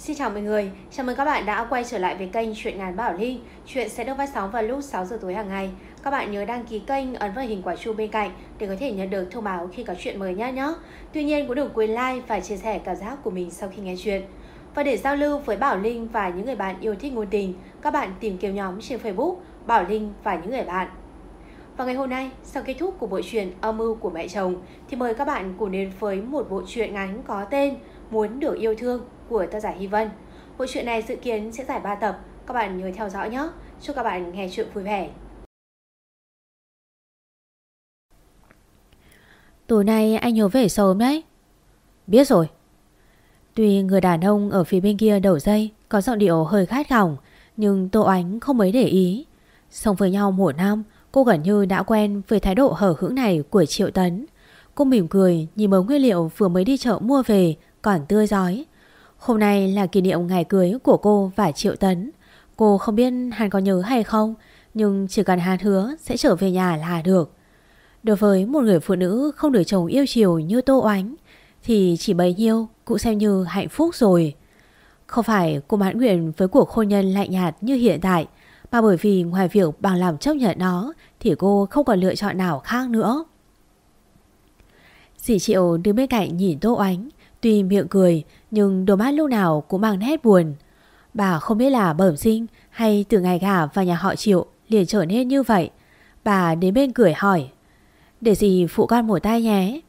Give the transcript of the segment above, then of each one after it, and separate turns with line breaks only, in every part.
Xin chào mọi người, chào mừng các bạn đã quay trở lại với kênh Chuyện ngàn Bảo Linh. Chuyện sẽ được phát sóng vào lúc 6 giờ tối hàng ngày. Các bạn nhớ đăng ký kênh, ấn vào hình quả chuông bên cạnh để có thể nhận được thông báo khi có chuyện mới nhé nhé. Tuy nhiên cũng đừng quên like và chia sẻ cảm giác của mình sau khi nghe chuyện. Và để giao lưu với Bảo Linh và những người bạn yêu thích ngôn tình, các bạn tìm kiếm nhóm trên Facebook Bảo Linh và những người bạn. Và ngày hôm nay, sau kết thúc của bộ truyện Âm mưu của mẹ chồng, thì mời các bạn cùng đến với một bộ truyện ngắn có tên Muốn được yêu thương của tác giả Hy Vân. Bộ truyện này dự kiến sẽ giải 3 tập, các bạn nhớ theo dõi nhé. Chúc các bạn nghe chuyện vui vẻ.
Tối nay anh nhớ về sớm đấy. Biết rồi. Tuy người đàn ông ở phía bên kia đầu dây có giọng điệu hơi khát khỏng, nhưng Tô Ánh không mấy để ý. Sống với nhau một năm, cô gần như đã quen với thái độ hở hững này của Triệu Tấn. Cô mỉm cười nhìn mớ nguyên liệu vừa mới đi chợ mua về còn tươi giói. Hôm nay là kỷ niệm ngày cưới của cô và Triệu Tấn. Cô không biết Hàn có nhớ hay không, nhưng chỉ cần Hàn hứa sẽ trở về nhà là được. Đối với một người phụ nữ không được chồng yêu chiều như Tô Oánh, thì chỉ bấy nhiêu cũng xem như hạnh phúc rồi. Không phải cô mãn nguyện với cuộc hôn nhân lạnh nhạt như hiện tại, mà bởi vì ngoài việc bằng lòng chấp nhận nó thì cô không còn lựa chọn nào khác nữa. Dì Triệu đứng bên cạnh nhìn Tô Oánh, tuy miệng cười nhưng đôi mắt lúc nào cũng mang nét buồn. Bà không biết là bẩm sinh hay từ ngày gả vào nhà họ Triệu liền trở nên như vậy. Bà đến bên cười hỏi, để gì phụ con một tay nhé.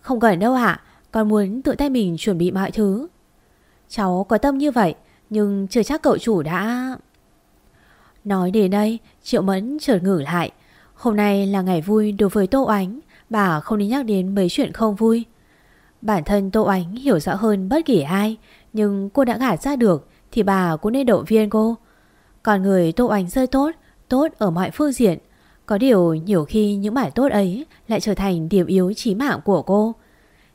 Không cần đâu ạ, con muốn tự tay mình chuẩn bị mọi thứ. Cháu có tâm như vậy, nhưng chưa chắc cậu chủ đã... Nói đến đây, Triệu Mẫn chợt ngử lại. Hôm nay là ngày vui đối với Tô Ánh, bà không nên nhắc đến mấy chuyện không vui. Bản thân Tô Ánh hiểu rõ hơn bất kỳ ai, nhưng cô đã gạt ra được thì bà cũng nên động viên cô. Còn người Tô Ánh rơi tốt, tốt ở mọi phương diện. Có điều nhiều khi những bài tốt ấy lại trở thành điểm yếu chí mạng của cô.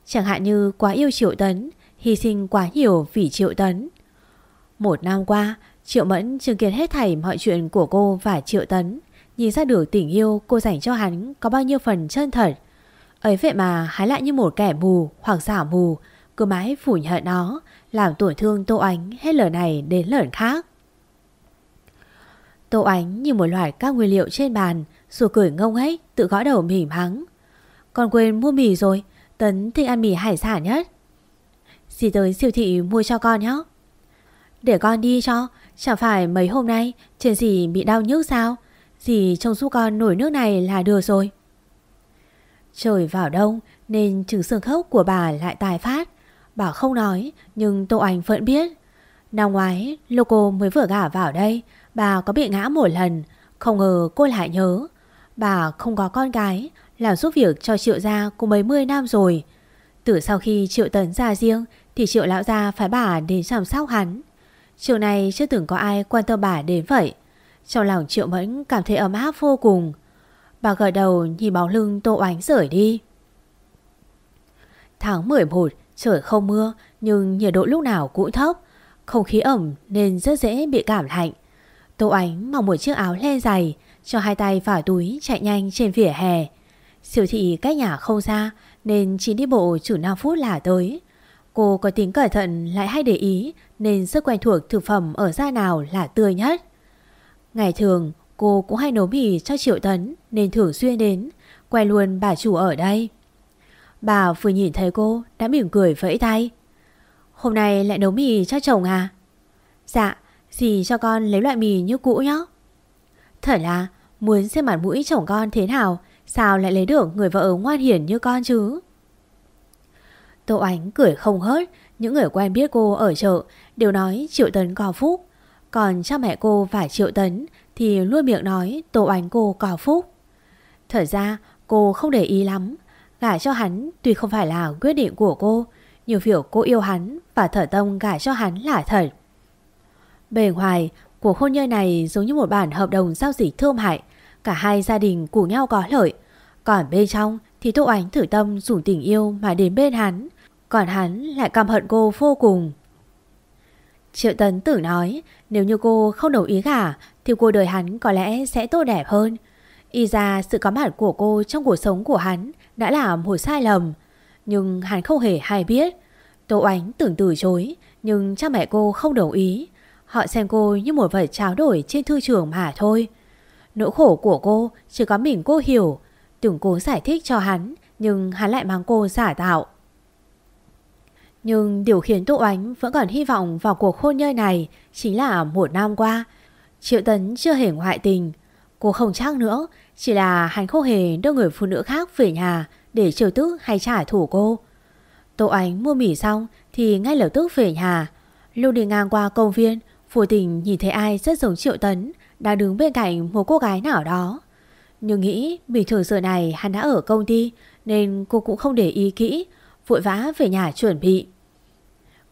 Chẳng hạn như quá yêu Triệu Tấn, hy sinh quá nhiều vì Triệu Tấn. Một năm qua, Triệu Mẫn chứng kiến hết thảy mọi chuyện của cô và Triệu Tấn. Nhìn ra được tình yêu cô dành cho hắn có bao nhiêu phần chân thật. Ấy vậy mà hắn lại như một kẻ mù hoặc giả mù, cứ mãi phủ nhận nó, làm tổn thương Tô Ánh hết lời này đến lời khác. Tô Ánh như một loạt các nguyên liệu trên bàn, rồi cười ngông hết, tự gõ đầu mỉm mắng. Con quên mua mì rồi, Tấn thích ăn mì hải sản nhất. Dì tới siêu thị mua cho con nhé. Để con đi cho, chẳng phải mấy hôm nay trên dì bị đau nhức sao? Dì trông giúp con nổi nước này là được rồi. Trời vào đông nên chứng xương khớp của bà lại tài phát. Bà không nói, nhưng Tô Anh vẫn biết. Năm ngoái lúc cô mới vừa gả vào đây, bà có bị ngã một lần. Không ngờ cô lại nhớ. Bà không có con gái, làm giúp việc cho Triệu Gia cũng mấy mươi năm rồi. Từ sau khi Triệu Tấn ra riêng thì Triệu Lão Gia phải bà đến chăm sóc hắn. Chiều này chưa từng có ai quan tâm bà đến vậy. Trong lòng Triệu Mẫn cảm thấy ấm áp vô cùng. Bà gật đầu nhìn bóng lưng Tô Oánh rời đi. Tháng 11, trời không mưa nhưng nhiệt độ lúc nào cũng thấp. Không khí ẩm nên rất dễ bị cảm lạnh. Tô Ánh mặc một chiếc áo len dày, cho hai tay vào túi chạy nhanh trên vỉa hè. Siêu thị cách nhà không xa nên chỉ đi bộ chủ 5 phút là tới. Cô có tính cẩn thận lại hay để ý nên rất quen thuộc thực phẩm ở da nào là tươi nhất. Ngày thường cô cũng hay nấu mì cho Triệu Tấn nên thường xuyên đến, quen luôn bà chủ ở đây. Bà vừa nhìn thấy cô đã mỉm cười vẫy tay. Hôm nay lại nấu mì cho chồng à? Dạ, dì cho con lấy loại mì như cũ nhé. Thật là muốn xem mặt mũi chồng con thế nào Sao lại lấy được người vợ ngoan hiền như con chứ Tô Ánh cười không hớt Những người quen biết cô ở chợ Đều nói Triệu Tấn có phúc Còn cha mẹ cô và Triệu Tấn thì luôn miệng nói tổ ảnh cô có phúc. Thật ra, cô không để ý lắm. Gả cho hắn tuy không phải là quyết định của cô nhiều việc cô yêu hắn Và thở tâm gả cho hắn là thật. Bề ngoài, Cuộc hôn nhân này giống như một bản hợp đồng giao dịch thương hại Cả hai gia đình cùng nhau có lợi. Còn bên trong thì Tô Ánh thử tâm dùng tình yêu mà đến bên hắn. Còn hắn lại căm hận cô vô cùng. Triệu Tấn tử nói, Nếu như cô không đồng ý gả thì cuộc đời hắn có lẽ sẽ tốt đẹp hơn. Y ra sự có mặt của cô trong cuộc sống của hắn Đã là một sai lầm, Nhưng hắn không hề hay biết. Tô Ánh tưởng từ chối, Nhưng cha mẹ cô không đồng ý. Họ xem cô như một vật trao đổi trên thư trường mà thôi. Nỗi khổ của cô chỉ có mình cô hiểu. Tưởng cố giải thích cho hắn, Nhưng hắn lại mang cô giả tạo. Nhưng điều khiến Tô Ánh vẫn còn hy vọng vào cuộc hôn nhân này Chính là một năm qua. Triệu Tấn chưa hề ngoại tình. Cô không chắc nữa, Chỉ là hắn không hề đưa người phụ nữ khác về nhà Để trừ tức hay trả thù cô. Tô Ánh mua mì xong Thì ngay lập tức về nhà. Lưu đi ngang qua công viên Vô tình nhìn thấy ai rất giống Triệu Tấn Đang đứng bên cạnh một cô gái nào đó. Nhưng nghĩ bình thường giờ này hắn đã ở công ty, Nên cô cũng không để ý kỹ, Vội vã về nhà chuẩn bị.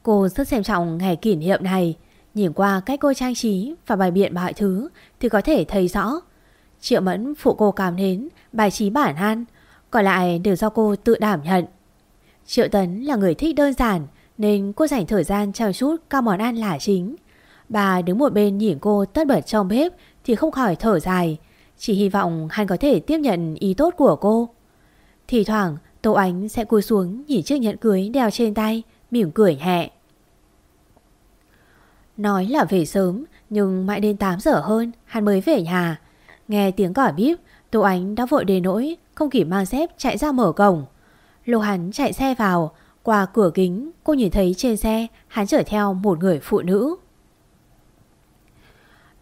Cô rất xem trọng ngày kỷ niệm này Nhìn qua cách cô trang trí và bài biện mọi thứ Thì có thể thấy rõ. Triệu Mẫn phụ cô cảm đến Bài trí bản han Còn lại đều do cô tự đảm nhận. Triệu Tấn là người thích đơn giản Nên cô dành thời gian trao chút các món ăn là chính. Bà đứng một bên nhìn cô tất bật trong bếp Thì không khỏi thở dài, Chỉ hy vọng hắn có thể tiếp nhận ý tốt của cô. Thì thoảng, Tô Ánh sẽ cúi xuống nhìn chiếc nhẫn cưới đeo trên tay, Mỉm cười hẹ Nói là về sớm, Nhưng mãi đến 8 giờ hơn, Hắn mới về nhà. Nghe tiếng còi bíp, Tô Ánh đã vội đến nỗi Không kịp mang dép chạy ra mở cổng. Lúc hắn chạy xe vào, Qua cửa kính, cô nhìn thấy trên xe Hắn chở theo một người phụ nữ.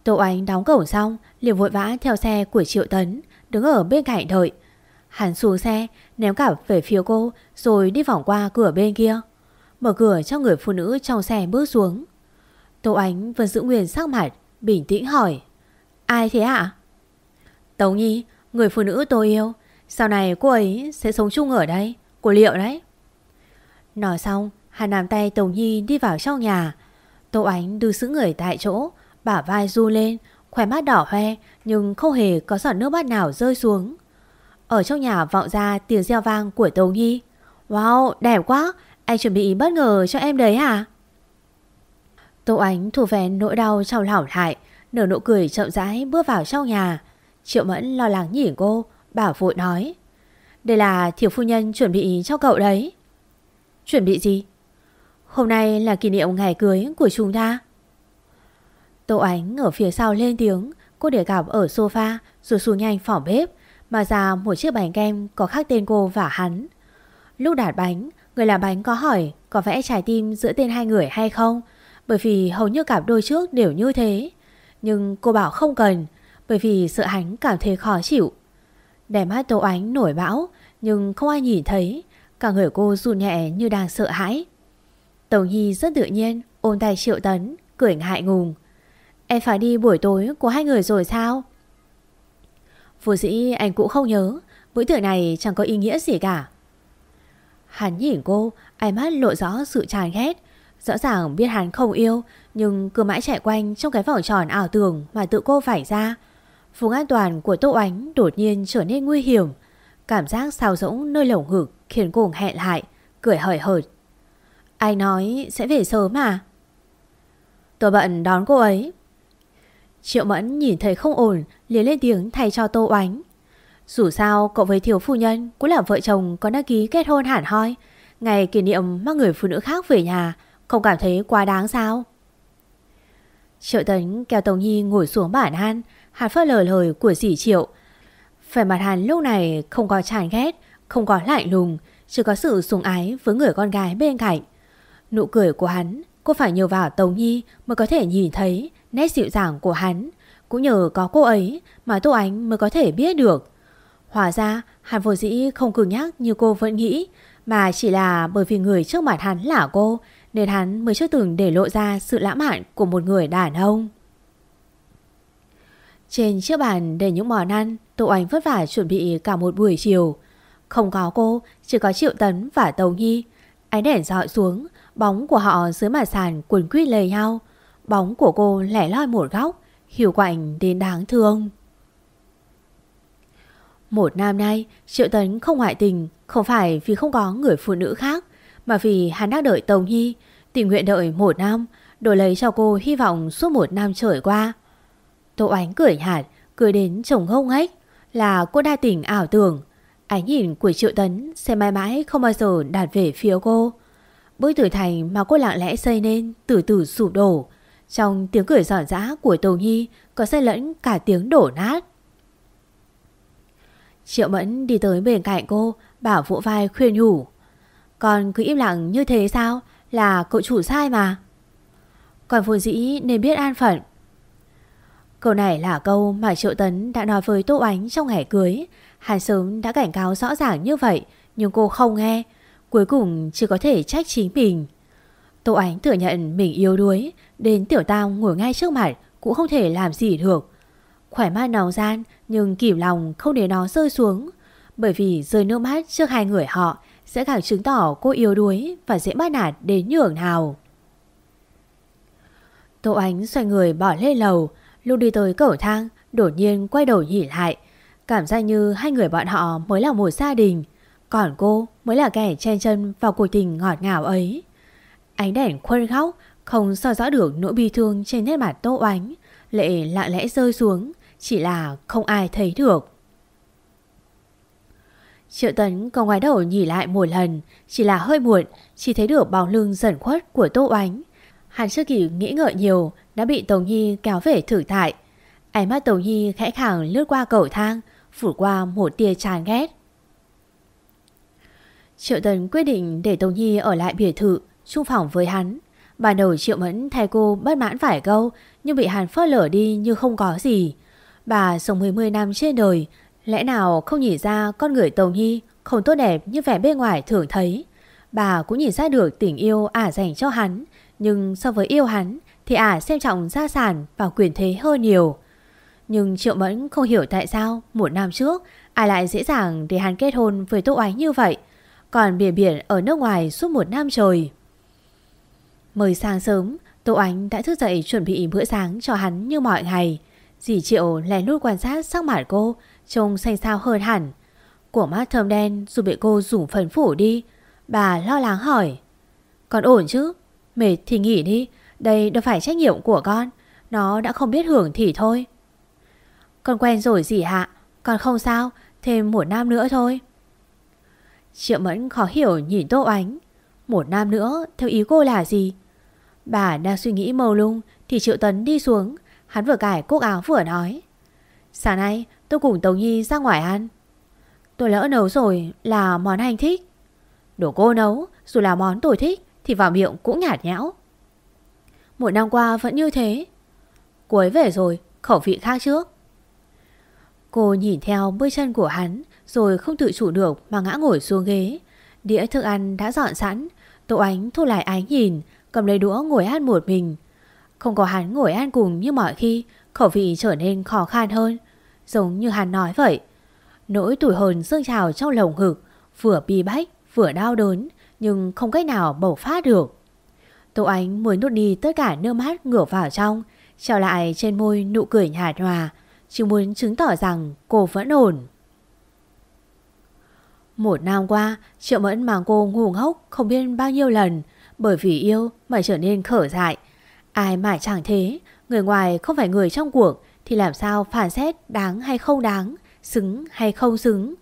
Tô Ánh đóng cổng xong, liền vội vã theo xe của Triệu Tấn, Đứng ở bên cạnh đợi. Hắn xuống xe, ném cả về phía cô, Rồi đi vòng qua cửa bên kia. Mở cửa cho người phụ nữ trong xe bước xuống. Tô Ánh vẫn giữ nguyên sắc mặt Bình tĩnh hỏi. Ai thế ạ? Tống Nhi, người phụ nữ tôi yêu Sau này cô ấy sẽ sống chung ở đây của liệu đấy. Nói xong Hắn nắm tay Tống Nhi đi vào trong nhà. Tô Ánh đưa giữ người tại chỗ Bả vai du lên Khỏe mắt đỏ hoe Nhưng không hề có giọt nước mắt nào rơi xuống. Ở trong nhà vọng ra tiếng reo vang của Tống Nhi. Wow đẹp quá Anh chuẩn bị bất ngờ cho em đấy à Tô Ánh thủ vén nỗi đau trong lòng lại Nở nụ cười chậm rãi bước vào trong nhà. Triệu Mẫn lo lắng nhìn cô, Bảo vội nói, Đây là thiểu phu nhân chuẩn bị cho cậu đấy. Chuẩn bị gì? Hôm nay là kỷ niệm ngày cưới của chúng ta. Tô Ánh ở phía sau lên tiếng, Cô để gặp ở sofa, Rồi xuống nhanh phòng bếp, Mà ra một chiếc bánh kem có khắc tên cô và hắn. Lúc đạt bánh, Người làm bánh có hỏi Có vẽ trái tim giữa tên hai người hay không bởi vì hầu như cặp đôi trước đều như thế. Nhưng cô bảo không cần, Bởi vì sợ hắn cảm thấy khó chịu. Đèm mắt Tô Ánh nổi bão, Nhưng không ai nhìn thấy. Cả người cô run nhẹ như đang sợ hãi. Tống Nhi rất tự nhiên, Ôm tay Triệu Tấn, Cười ngại ngùng. Em phải đi buổi tối của hai người rồi sao? Vô dĩ anh cũng không nhớ. Bữa tiệc này chẳng có ý nghĩa gì cả. Hắn nhìn cô, Ánh mắt lộ rõ sự chán ghét. Rõ ràng biết hắn không yêu, Nhưng cứ mãi chạy quanh trong cái vỏ tròn ảo tưởng Mà tự cô phải ra. Vùng an toàn của Tô Ánh đột nhiên trở nên nguy hiểm. Cảm giác sao rỗng nơi lồng ngực Khiến cô hẹn lại, Cười hời hợt. Ai nói sẽ về sớm mà? Tôi bận đón cô ấy. Triệu Mẫn nhìn thấy không ổn, liền lên tiếng thay cho Tô Oánh Dù sao, cậu với thiếu phu nhân Cũng là vợ chồng có đăng ký kết hôn hẳn hoi. Ngày kỷ niệm mang người phụ nữ khác về nhà không cảm thấy quá đáng sao Triệu Tấn kéo Tống Nhi ngồi xuống bản han Hắn phớt lời lời của dì Triệu Phải mặt hắn lúc này không có chán ghét, Không có lạnh lùng, Chỉ có sự sùng ái với người con gái bên cạnh Nụ cười của hắn Cô phải nhờ vào Tống Nhi mới có thể nhìn thấy nét dịu dàng của hắn. Cũng nhờ có cô ấy mà Tô Ánh mới có thể biết được. Hóa ra, hắn vô dĩ không cứng nhắc như cô vẫn nghĩ, mà chỉ là bởi vì người trước mặt hắn là cô nên hắn mới chưa từng để lộ ra sự lãng mạn của một người đàn ông. Trên chiếc bàn để những món ăn Tô Ánh vất vả chuẩn bị cả một buổi chiều. Không có cô, chỉ có Triệu Tấn và Tâu Nhi. Ánh đèn dọi xuống, bóng của họ dưới mặt sàn quần quýt lề nhau. Bóng của cô lẻ loi một góc Hiểu quạnh đến đáng thương Một năm nay Triệu Tấn không ngoại tình Không phải vì không có người phụ nữ khác mà vì hắn đang đợi Tống Nhi Tình nguyện đợi một năm Đổi lấy cho cô hy vọng suốt một năm trời qua Tô Ánh cười nhạt Cười đến chồng hông ếch Là cô đa tình ảo tưởng Ánh nhìn của Triệu Tấn Sẽ mãi mãi không bao giờ đạt về phía cô bức tường thành mà cô lặng lẽ xây nên từ từ sụp đổ. Trong tiếng cười giòn giã của Tô Nhi có xen lẫn cả tiếng đổ nát. Triệu Mẫn đi tới bên cạnh cô, bảo vỗ vai khuyên nhủ. Con cứ im lặng như thế sao? Là cậu chủ sai mà. Còn vô dĩ nên biết an phận. Câu này là câu mà Triệu Tấn đã nói với Tô Ánh trong ngày cưới. hàn sớm đã cảnh cáo rõ ràng như vậy, nhưng cô không nghe. Cuối cùng chỉ có thể trách chính mình. Tô Ánh thừa nhận mình yếu đuối, đến tiểu tam ngồi ngay trước mặt cũng không thể làm gì được. Khỏe mắt nóng gian nhưng kìm lòng không để nó rơi xuống. Bởi vì rơi nước mắt trước hai người họ sẽ càng chứng tỏ cô yếu đuối và dễ bắt nạt đến nhường nào. Tô Ánh xoay người bỏ lên lầu, lúc đi tới cầu thang, đột nhiên quay đầu nhìn lại. Cảm giác như hai người bọn họ mới là một gia đình, còn cô mới là kẻ chen chân vào cuộc tình ngọt ngào ấy. Ánh đèn khuôn khóc, không soi rõ được nỗi bi thương trên nét mặt Tô Ánh, lệ lặng lẽ rơi xuống, chỉ là không ai thấy được. Triệu Tấn còn ngoái đầu nhìn lại một lần, chỉ là hơi muộn, chỉ thấy được bóng lưng dần khuất của Tô Ánh. Hắn chưa kịp nghĩ ngợi nhiều, đã bị Tống Nhi kéo về thử tại. Ánh mắt Tống Nhi khẽ khàng lướt qua cầu thang, phủ qua một tia chán ghét. Triệu Tấn quyết định để Tống Nhi ở lại biệt thự, chung phòng với hắn. Ban đầu Triệu Mẫn thay cô bất mãn vài câu, nhưng bị hắn phớt lở đi như không có gì. Bà sống 10 năm trên đời, lẽ nào không nhìn ra con người Tống Nhi không tốt đẹp như vẻ bên ngoài thường thấy. Bà cũng nhìn ra được tình yêu ả dành cho hắn, nhưng so với yêu hắn thì ả xem trọng gia sản và quyền thế hơn nhiều. Nhưng Triệu Mẫn không hiểu tại sao một năm trước ai lại dễ dàng để hắn kết hôn với Tô Ánh như vậy. Còn biển biển ở nước ngoài suốt một năm trời Mới sáng sớm, Tô Ánh đã thức dậy chuẩn bị bữa sáng cho hắn như mọi ngày. Dì Triệu lén lút quan sát sắc mặt cô, trông xanh xao hơn hẳn. Của mắt thơm đen dù bị cô rủ phần phủ đi. Bà lo lắng hỏi. Con ổn chứ? Mệt thì nghỉ đi, đây đâu phải trách nhiệm của con. Nó đã không biết hưởng thì thôi. Con quen rồi gì hạ, con không sao, thêm một năm nữa thôi. Triệu Mẫn khó hiểu nhìn Tô Ánh. Một năm nữa, theo ý cô là gì? Bà đang suy nghĩ mâu lung thì Triệu Tấn đi xuống. Hắn vừa cải cúc áo vừa nói. Sáng nay tôi cùng Tống Nhi ra ngoài ăn. Tôi lỡ nấu rồi là món anh thích. Đồ cô nấu, dù là món tôi thích thì vào miệng cũng nhạt nhẽo. Một năm qua vẫn như thế. cuối về rồi, khẩu vị khác trước. Cô nhìn theo bước chân của hắn rồi không tự chủ được mà ngã ngồi xuống ghế. Đĩa thức ăn đã dọn sẵn, Tô Ánh thu lại ánh nhìn, cầm lấy đũa ngồi ăn một mình. Không có hắn ngồi ăn cùng như mọi khi, khẩu vị trở nên khó khăn hơn. Giống như hắn nói vậy. Nỗi tủi hồn dâng trào trong lồng ngực, vừa bi bách, vừa đau đớn, nhưng không cách nào bộc phát được. Tô Ánh muốn nuốt đi tất cả nước mắt ngửa vào trong, treo lại trên môi nụ cười nhạt nhòa, chỉ muốn chứng tỏ rằng cô vẫn ổn. Một năm qua, Triệu Mẫn mang cô ngu ngốc không biết bao nhiêu lần, bởi vì yêu mà trở nên khở dại. Ai mà chẳng thế, người ngoài không phải người trong cuộc thì làm sao phản xét đáng hay không đáng, xứng hay không xứng.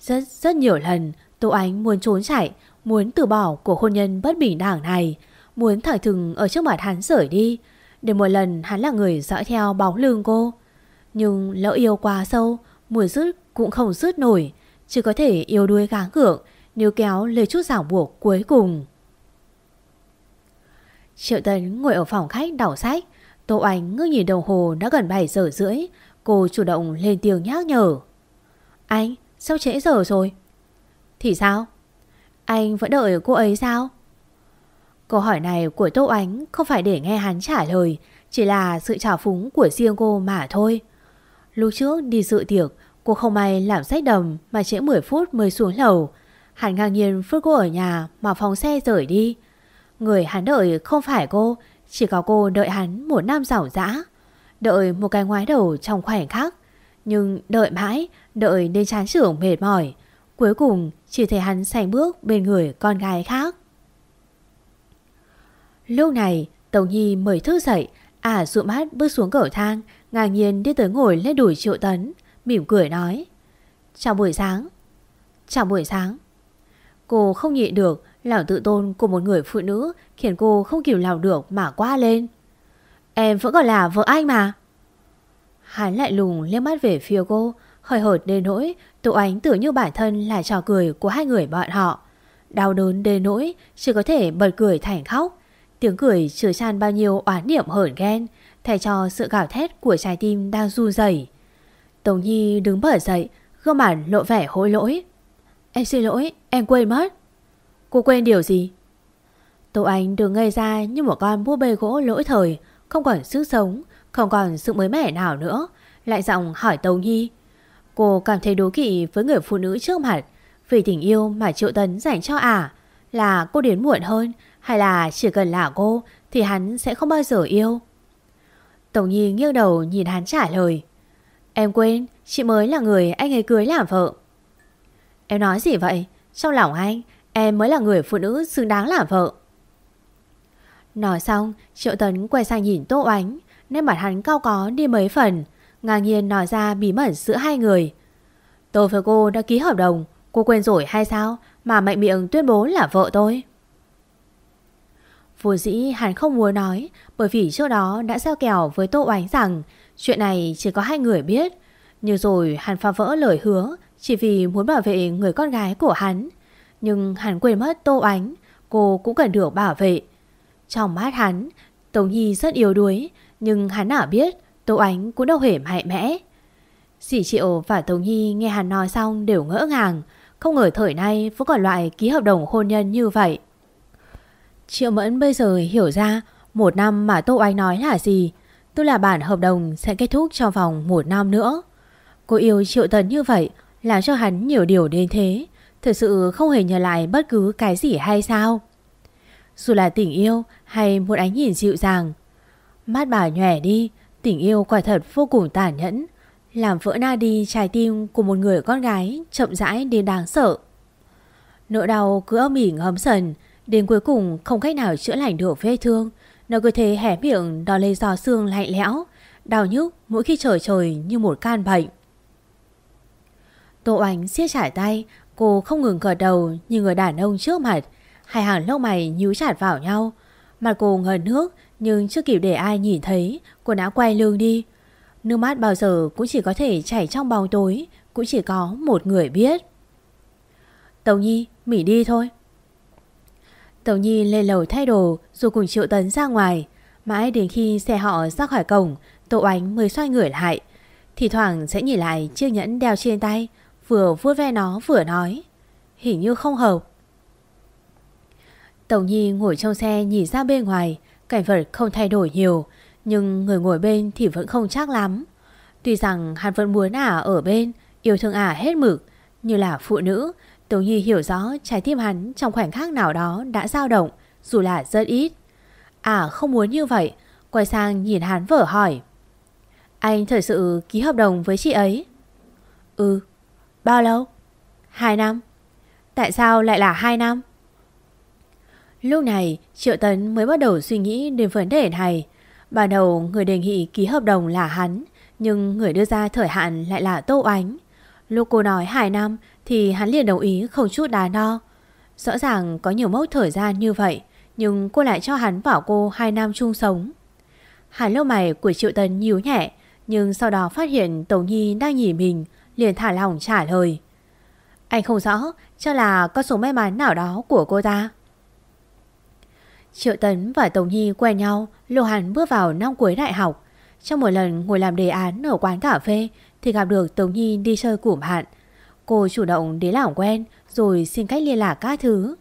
Rất rất nhiều lần Tô Ánh muốn trốn chạy, muốn từ bỏ cuộc hôn nhân bất bình đẳng này, muốn thẳng thừng ở trước mặt hắn rời đi, để một lần hắn là người dõi theo bóng lưng cô. Nhưng lỡ yêu quá sâu, muốn dứt cũng không dứt nổi, chỉ có thể yêu đuôi gắng gượng, nếu kéo lời chút ràng buộc cuối cùng. Triệu Tấn ngồi ở phòng khách đọc sách, Tô Ánh ngước nhìn đồng hồ đã gần 7 giờ rưỡi, cô chủ động lên tiếng nhắc nhở. Anh, sao trễ giờ rồi? Thì sao? Anh vẫn đợi cô ấy sao? Câu hỏi này của Tô Ánh không phải để nghe hắn trả lời, chỉ là sự trào phúng của riêng cô mà thôi. Lúc trước đi dự tiệc, cô không may làm sách đầm mà trễ 10 phút mới xuống lầu. Hắn ngang nhiên phút cô ở nhà mà phóng xe rời đi. Người hắn đợi không phải cô, chỉ có cô đợi hắn một năm rảo rã. Đợi một cái ngoái đầu trong khoảnh khắc. Nhưng đợi mãi, đợi đến chán trưởng mệt mỏi. Cuối cùng chỉ thấy hắn sành bước bên người con gái khác. Lúc này, Tống Nhi mới thức dậy, à dụ mắt bước xuống cầu thang, ngang nhiên đi tới ngồi lên đùi triệu tấn, mỉm cười nói. Chào buổi sáng. Chào buổi sáng. Cô không nhịn được, Lòng tự tôn của một người phụ nữ khiến cô không kìm lòng được mà quá lên. Em vẫn còn là vợ anh mà. Hắn lại lùng liếc mắt về phía cô, hơi hợt đến nỗi Tụ Ánh tưởng như bản thân là trò cười của hai người bọn họ. Đau đớn đến nỗi chỉ có thể bật cười thành khóc. Tiếng cười chứa chan bao nhiêu oán niệm hởn ghen, thay cho sự gào thét của trái tim đang run rẩy. Tống Nhi đứng bở dậy, gương mặt lộ vẻ hối lỗi. Em xin lỗi, em quên mất. Cô quên điều gì? Tô Anh đứng ngây ra như một con búp bê gỗ lỗi thời, không còn sức sống, không còn sự mới mẻ nào nữa. Lại giọng hỏi Tâu Nhi. Cô cảm thấy đố kỵ với người phụ nữ trước mặt vì tình yêu mà Triệu Tấn dành cho ả. À, là cô đến muộn hơn hay là chỉ cần là cô thì hắn sẽ không bao giờ yêu? Tống Nhi nghiêng đầu nhìn hắn trả lời. Em quên, chị mới là người anh ấy cưới làm vợ. Em nói gì vậy? Trong lòng anh, em mới là người phụ nữ xứng đáng làm vợ. Nói xong, Triệu Tấn quay sang nhìn Tô oánh, nên mặt hắn cao có đi mấy phần, ngang nhiên nói ra bí mật giữa hai người. Tôi với cô đã ký hợp đồng, cô quên rồi hay sao mà mạnh miệng tuyên bố là vợ tôi? Vô dĩ hắn không muốn nói bởi vì trước đó đã giao kèo với Tô Oánh rằng chuyện này chỉ có hai người biết. Nhưng rồi hắn phá vỡ lời hứa chỉ vì muốn bảo vệ người con gái của hắn. Nhưng hắn quên mất Tô Ánh, cô cũng cần được bảo vệ. Trong mắt hắn, Tống Nhi rất yếu đuối, nhưng hắn nào biết Tô Ánh cũng đâu hề mạnh mẽ. Dì Triệu và Tống Nhi nghe hắn nói xong đều ngỡ ngàng, không ngờ thời nay vẫn còn loại ký hợp đồng hôn nhân như vậy. Triệu Mẫn bây giờ hiểu ra một năm mà Tô Ánh nói là gì, tức là bản hợp đồng sẽ kết thúc trong vòng một năm nữa. Cô yêu Triệu Tấn như vậy làm cho hắn nhiều điều đến thế, thật sự không hề nhờ lại bất cứ cái gì hay sao. Dù là tình yêu hay một ánh nhìn dịu dàng, mắt bà nhòe đi, tình yêu quả thật vô cùng tàn nhẫn, làm vỡ na đi trái tim của một người con gái chậm rãi đến đáng sợ. Nỗi đau cứ âm ỉ ngấm sần, Đến cuối cùng không cách nào chữa lành được vết thương Nó cứ thế hé miệng đo lên giò xương lạnh lẽo Đau nhức mỗi khi trời trời như một can bệnh Tô Ánh siết chặt tay Cô không ngừng gật đầu như người đàn ông trước mặt. Hai hàng lông mày nhíu chặt vào nhau. Mặt cô ngần nước Nhưng chưa kịp để ai nhìn thấy Cô đã quay lưng đi. Nước mắt bao giờ cũng chỉ có thể chảy trong bóng tối Cũng chỉ có một người biết. Tàu Nhi, mỉ đi thôi. Tàu Nhi lên lầu thay đồ rồi cùng Triệu Tấn ra ngoài. Mãi đến khi xe họ ra khỏi cổng, Tô Ánh mới xoay người lại. Thì thoảng sẽ nhìn lại chiếc nhẫn đeo trên tay, vừa vuốt ve nó vừa nói. Hình như không hợp. Tống Nhi ngồi trong xe nhìn ra bên ngoài, cảnh vật không thay đổi nhiều, nhưng người ngồi bên thì vẫn không chắc lắm. Tuy rằng hắn vẫn muốn ả ở bên, yêu thương ả hết mực, như là phụ nữ, Tố Nhi hiểu rõ trái tim hắn trong khoảnh khắc nào đó đã dao động, dù là rất ít. À không muốn như vậy, quay sang nhìn hắn vở hỏi. Anh thật sự ký hợp đồng với chị ấy? Ừ, bao lâu? Hai năm. Tại sao lại là hai năm? Lúc này Triệu Tấn mới bắt đầu suy nghĩ đến vấn đề này. Ban đầu người đề nghị ký hợp đồng là hắn, nhưng người đưa ra thời hạn lại là Tô Ánh. Lúc cô nói 2 năm thì hắn liền đồng ý không chút đá no. Rõ ràng có nhiều mốc thời gian như vậy, nhưng cô lại cho hắn bảo cô 2 năm chung sống. Hắn lâu mày của Triệu Tấn nhíu nhẹ, nhưng sau đó phát hiện Tống Nhi đang nhìn mình, liền thả lòng trả lời. Anh không rõ, cho là có số may mắn nào đó của cô ta. Triệu Tấn và Tổng Nhi quen nhau Lô Hàn bước vào năm cuối đại học. Trong một lần ngồi làm đề án ở quán cà phê thì gặp được Tổng Nhi đi chơi cùng hạn. Cô chủ động đến làm quen rồi xin cách liên lạc các thứ.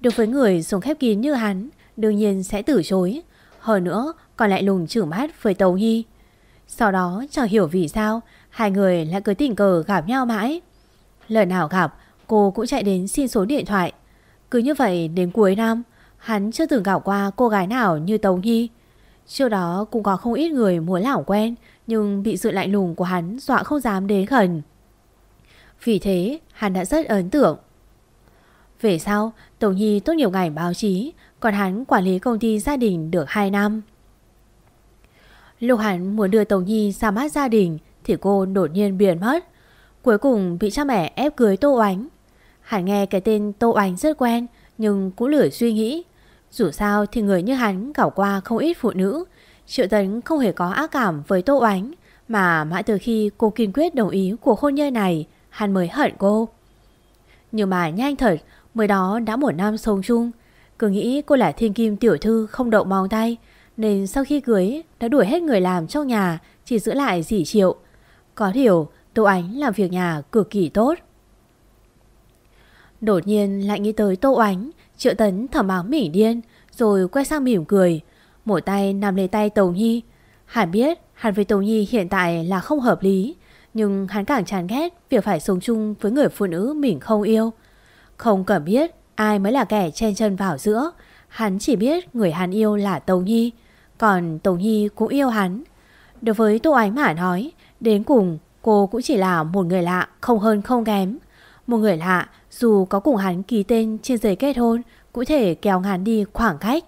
Đối với người sống khép kín như hắn, đương nhiên sẽ từ chối. Hơn nữa còn lại lùng chửi mắt với Tống Nhi. Sau đó chẳng hiểu vì sao hai người lại cứ tình cờ gặp nhau mãi. Lần nào gặp cô cũng chạy đến xin số điện thoại. Cứ như vậy đến cuối năm hắn chưa từng gặp qua cô gái nào như Tống Nhi. Trước đó cũng có không ít người muốn làm quen nhưng bị sự lạnh lùng của hắn dọa không dám đến gần. Vì thế hắn đã rất ấn tượng. Về sau, Tống Nhi tốt nhiều ngành báo chí, còn hắn quản lý công ty gia đình được 2 năm. Lúc hắn muốn đưa Tống Nhi ra mắt gia đình thì cô đột nhiên biến mất. Cuối cùng bị cha mẹ ép cưới Tô Oánh. Hắn nghe cái tên Tô Oánh rất quen, Nhưng cũng lười suy nghĩ. Dù sao thì người như hắn gặp qua không ít phụ nữ. Triệu Tấn không hề có ác cảm với Tô Oánh Mà mãi từ khi cô kiên quyết đồng ý cuộc hôn nhân này, Hắn mới hận cô. Nhưng mà nhanh thật, Mới đó đã một năm sống chung. Cứ nghĩ cô là thiên kim tiểu thư không đậu mong tay, Nên sau khi cưới, Đã đuổi hết người làm trong nhà, Chỉ giữ lại dì triệu. Có điều, Tô Ánh làm việc nhà cực kỳ tốt. Đột nhiên lại nghĩ tới Tô Ánh, Triệu Tấn thở máu mỉ điên, Rồi quay sang mỉm cười, Một tay nằm lấy tay Tầu Nhi. Hẳn biết hắn với Tầu Nhi hiện tại là không hợp lý, Nhưng hắn càng chán ghét Việc phải sống chung với người phụ nữ mình không yêu. Không cần biết ai mới là kẻ chen chân vào giữa, Hắn chỉ biết người hắn yêu là Tầu Nhi, Còn Tầu Nhi cũng yêu hắn. Đối với Tô Ánh mà nói Đến cùng, cô cũng chỉ là một người lạ, Không hơn không kém. Một người lạ, dù có cùng hắn ký tên trên giấy kết hôn, Cũng thể kéo hắn đi khoảng cách.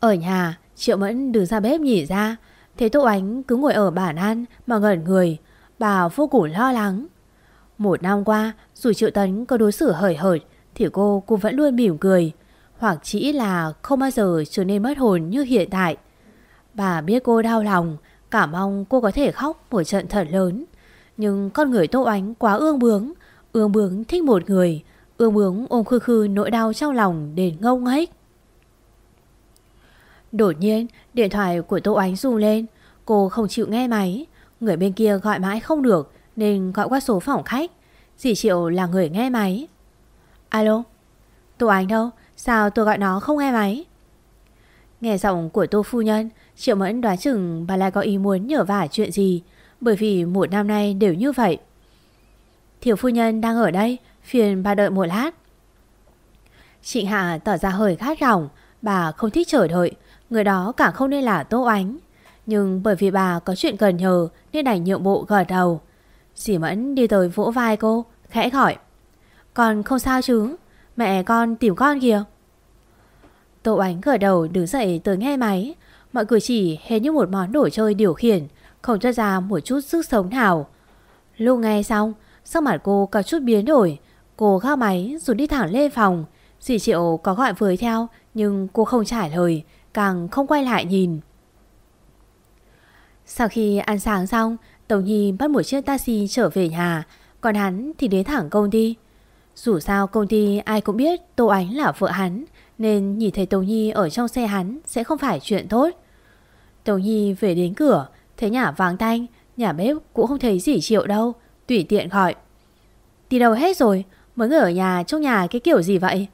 Ở nhà, Triệu Mẫn đứng ra bếp nhỉ ra. Thế Tô Ánh cứ ngồi ở bàn ăn Mà ngẩn người. Bà vô cùng lo lắng. Một năm qua, dù Triệu Tấn có đối xử hời hợt, Thì cô cũng vẫn luôn mỉm cười. Hoặc chỉ là không bao giờ trở nên mất hồn như hiện tại. Bà biết cô đau lòng Cả mong cô có thể khóc một trận thật lớn. Nhưng con người Tô Ánh quá ương bướng. Ương bướng thích một người. Ương bướng ôm khư khư nỗi đau trong lòng đến ngông hết. Đột nhiên, điện thoại của Tô Ánh rung lên. Cô không chịu nghe máy. Người bên kia gọi mãi không được, Nên gọi qua số phòng khách. Dì Triệu là người nghe máy. Alo? Tô Ánh đâu? Sao tôi gọi nó không nghe máy? Nghe giọng của Tô Phu Nhân, Triệu Mẫn đoán chừng bà lại có ý muốn nhờ vả chuyện gì, Bởi vì một năm nay đều như vậy. Thiểu phu nhân đang ở đây, Phiền bà đợi một lát. Trịnh Hạ tỏ ra hơi khát gỏng Bà không thích chờ đợi, Người đó càng không nên là Tô Ánh. Nhưng bởi vì bà có chuyện cần nhờ, Nên đành nhượng bộ gật đầu. Dì Mẫn đi tới vỗ vai cô, Khẽ gọi. Con không sao chứ? Mẹ con tìm con kìa. Tô Ánh gật đầu, đứng dậy tới nghe máy. Mọi cử chỉ hết như một món đồ chơi điều khiển, Không cho ra một chút sức sống nào. Lúc nghe xong, Sắc mặt cô có chút biến đổi. Cô gác máy rồi đi thẳng lên phòng. Dì Triệu có gọi với theo, Nhưng cô không trả lời, Càng không quay lại nhìn. Sau khi ăn sáng xong, Tống Nhi bắt một chiếc taxi trở về nhà. Còn hắn thì đến thẳng công ty. Dù sao công ty ai cũng biết Tô Ánh là vợ hắn nên nhìn thấy Tống Nhi ở trong xe hắn Sẽ không phải chuyện tốt. Tống Nhi về đến cửa, Thấy nhà vắng tanh, Nhà bếp cũng không thấy gì triệu đâu, Tùy tiện gọi. Đi đâu hết rồi? Mới người ở nhà trong nhà cái kiểu gì vậy?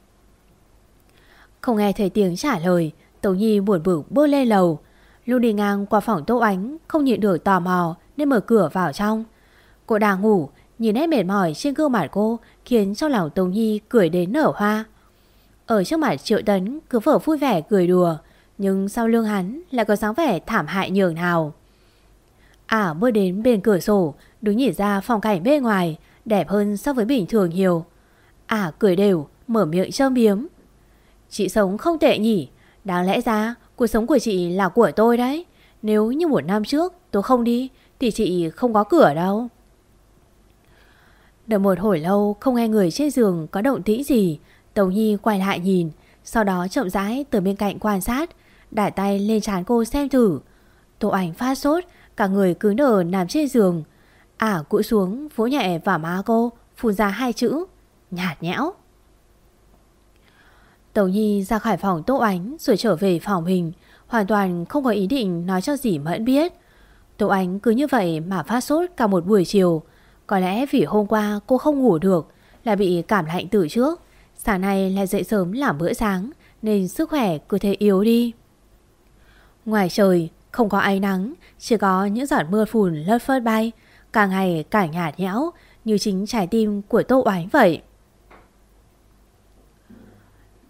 Không nghe thấy tiếng trả lời, Tống Nhi buồn bực bước lên lầu. Lưu đi ngang qua phòng Tô Ánh, Không nhịn được tò mò Nên mở cửa vào trong. Cô đang ngủ, Nhìn nét mệt mỏi trên gương mặt cô Khiến cho lòng Tống Nhi cười đến nở hoa. Ở trước mặt Triệu Tấn Cứ vở vui vẻ cười đùa, Nhưng sau lưng hắn lại có dáng vẻ thảm hại nhường nào À bước đến bên cửa sổ, Đứng nhìn ra phong cảnh bên ngoài, Đẹp hơn so với bình thường nhiều. À cười đều, Mở miệng châm biếm. Chị sống không tệ nhỉ, Đáng lẽ ra cuộc sống của chị là của tôi đấy. Nếu như một năm trước tôi không đi, Thì chị không có cửa đâu. Đợi một hồi lâu, Không nghe người trên giường có động tĩnh gì Tống Nhi quay lại nhìn Sau đó chậm rãi từ bên cạnh quan sát Đải tay lên trán cô xem thử. Tô ảnh phát sốt Cả người cứ nở nằm trên giường. Ả à, cũi xuống vỗ nhẹ vào má cô Phun ra hai chữ Nhạt nhẽo. Tàu Nhi ra khỏi phòng Tô Ánh Rồi trở về phòng mình Hoàn toàn không có ý định nói cho dì Mẫn biết. Tô Ánh cứ như vậy mà phát sốt cả một buổi chiều. Có lẽ vì hôm qua cô không ngủ được Là bị cảm lạnh từ trước. Sáng nay lại dậy sớm làm bữa sáng, Nên sức khỏe cứ thế yếu đi. Ngoài trời, không có ánh nắng, Chỉ có những giọt mưa phùn lất phớt bay Càng ngày càng nhạt nhẽo, Như chính trái tim của Tô Oánh vậy.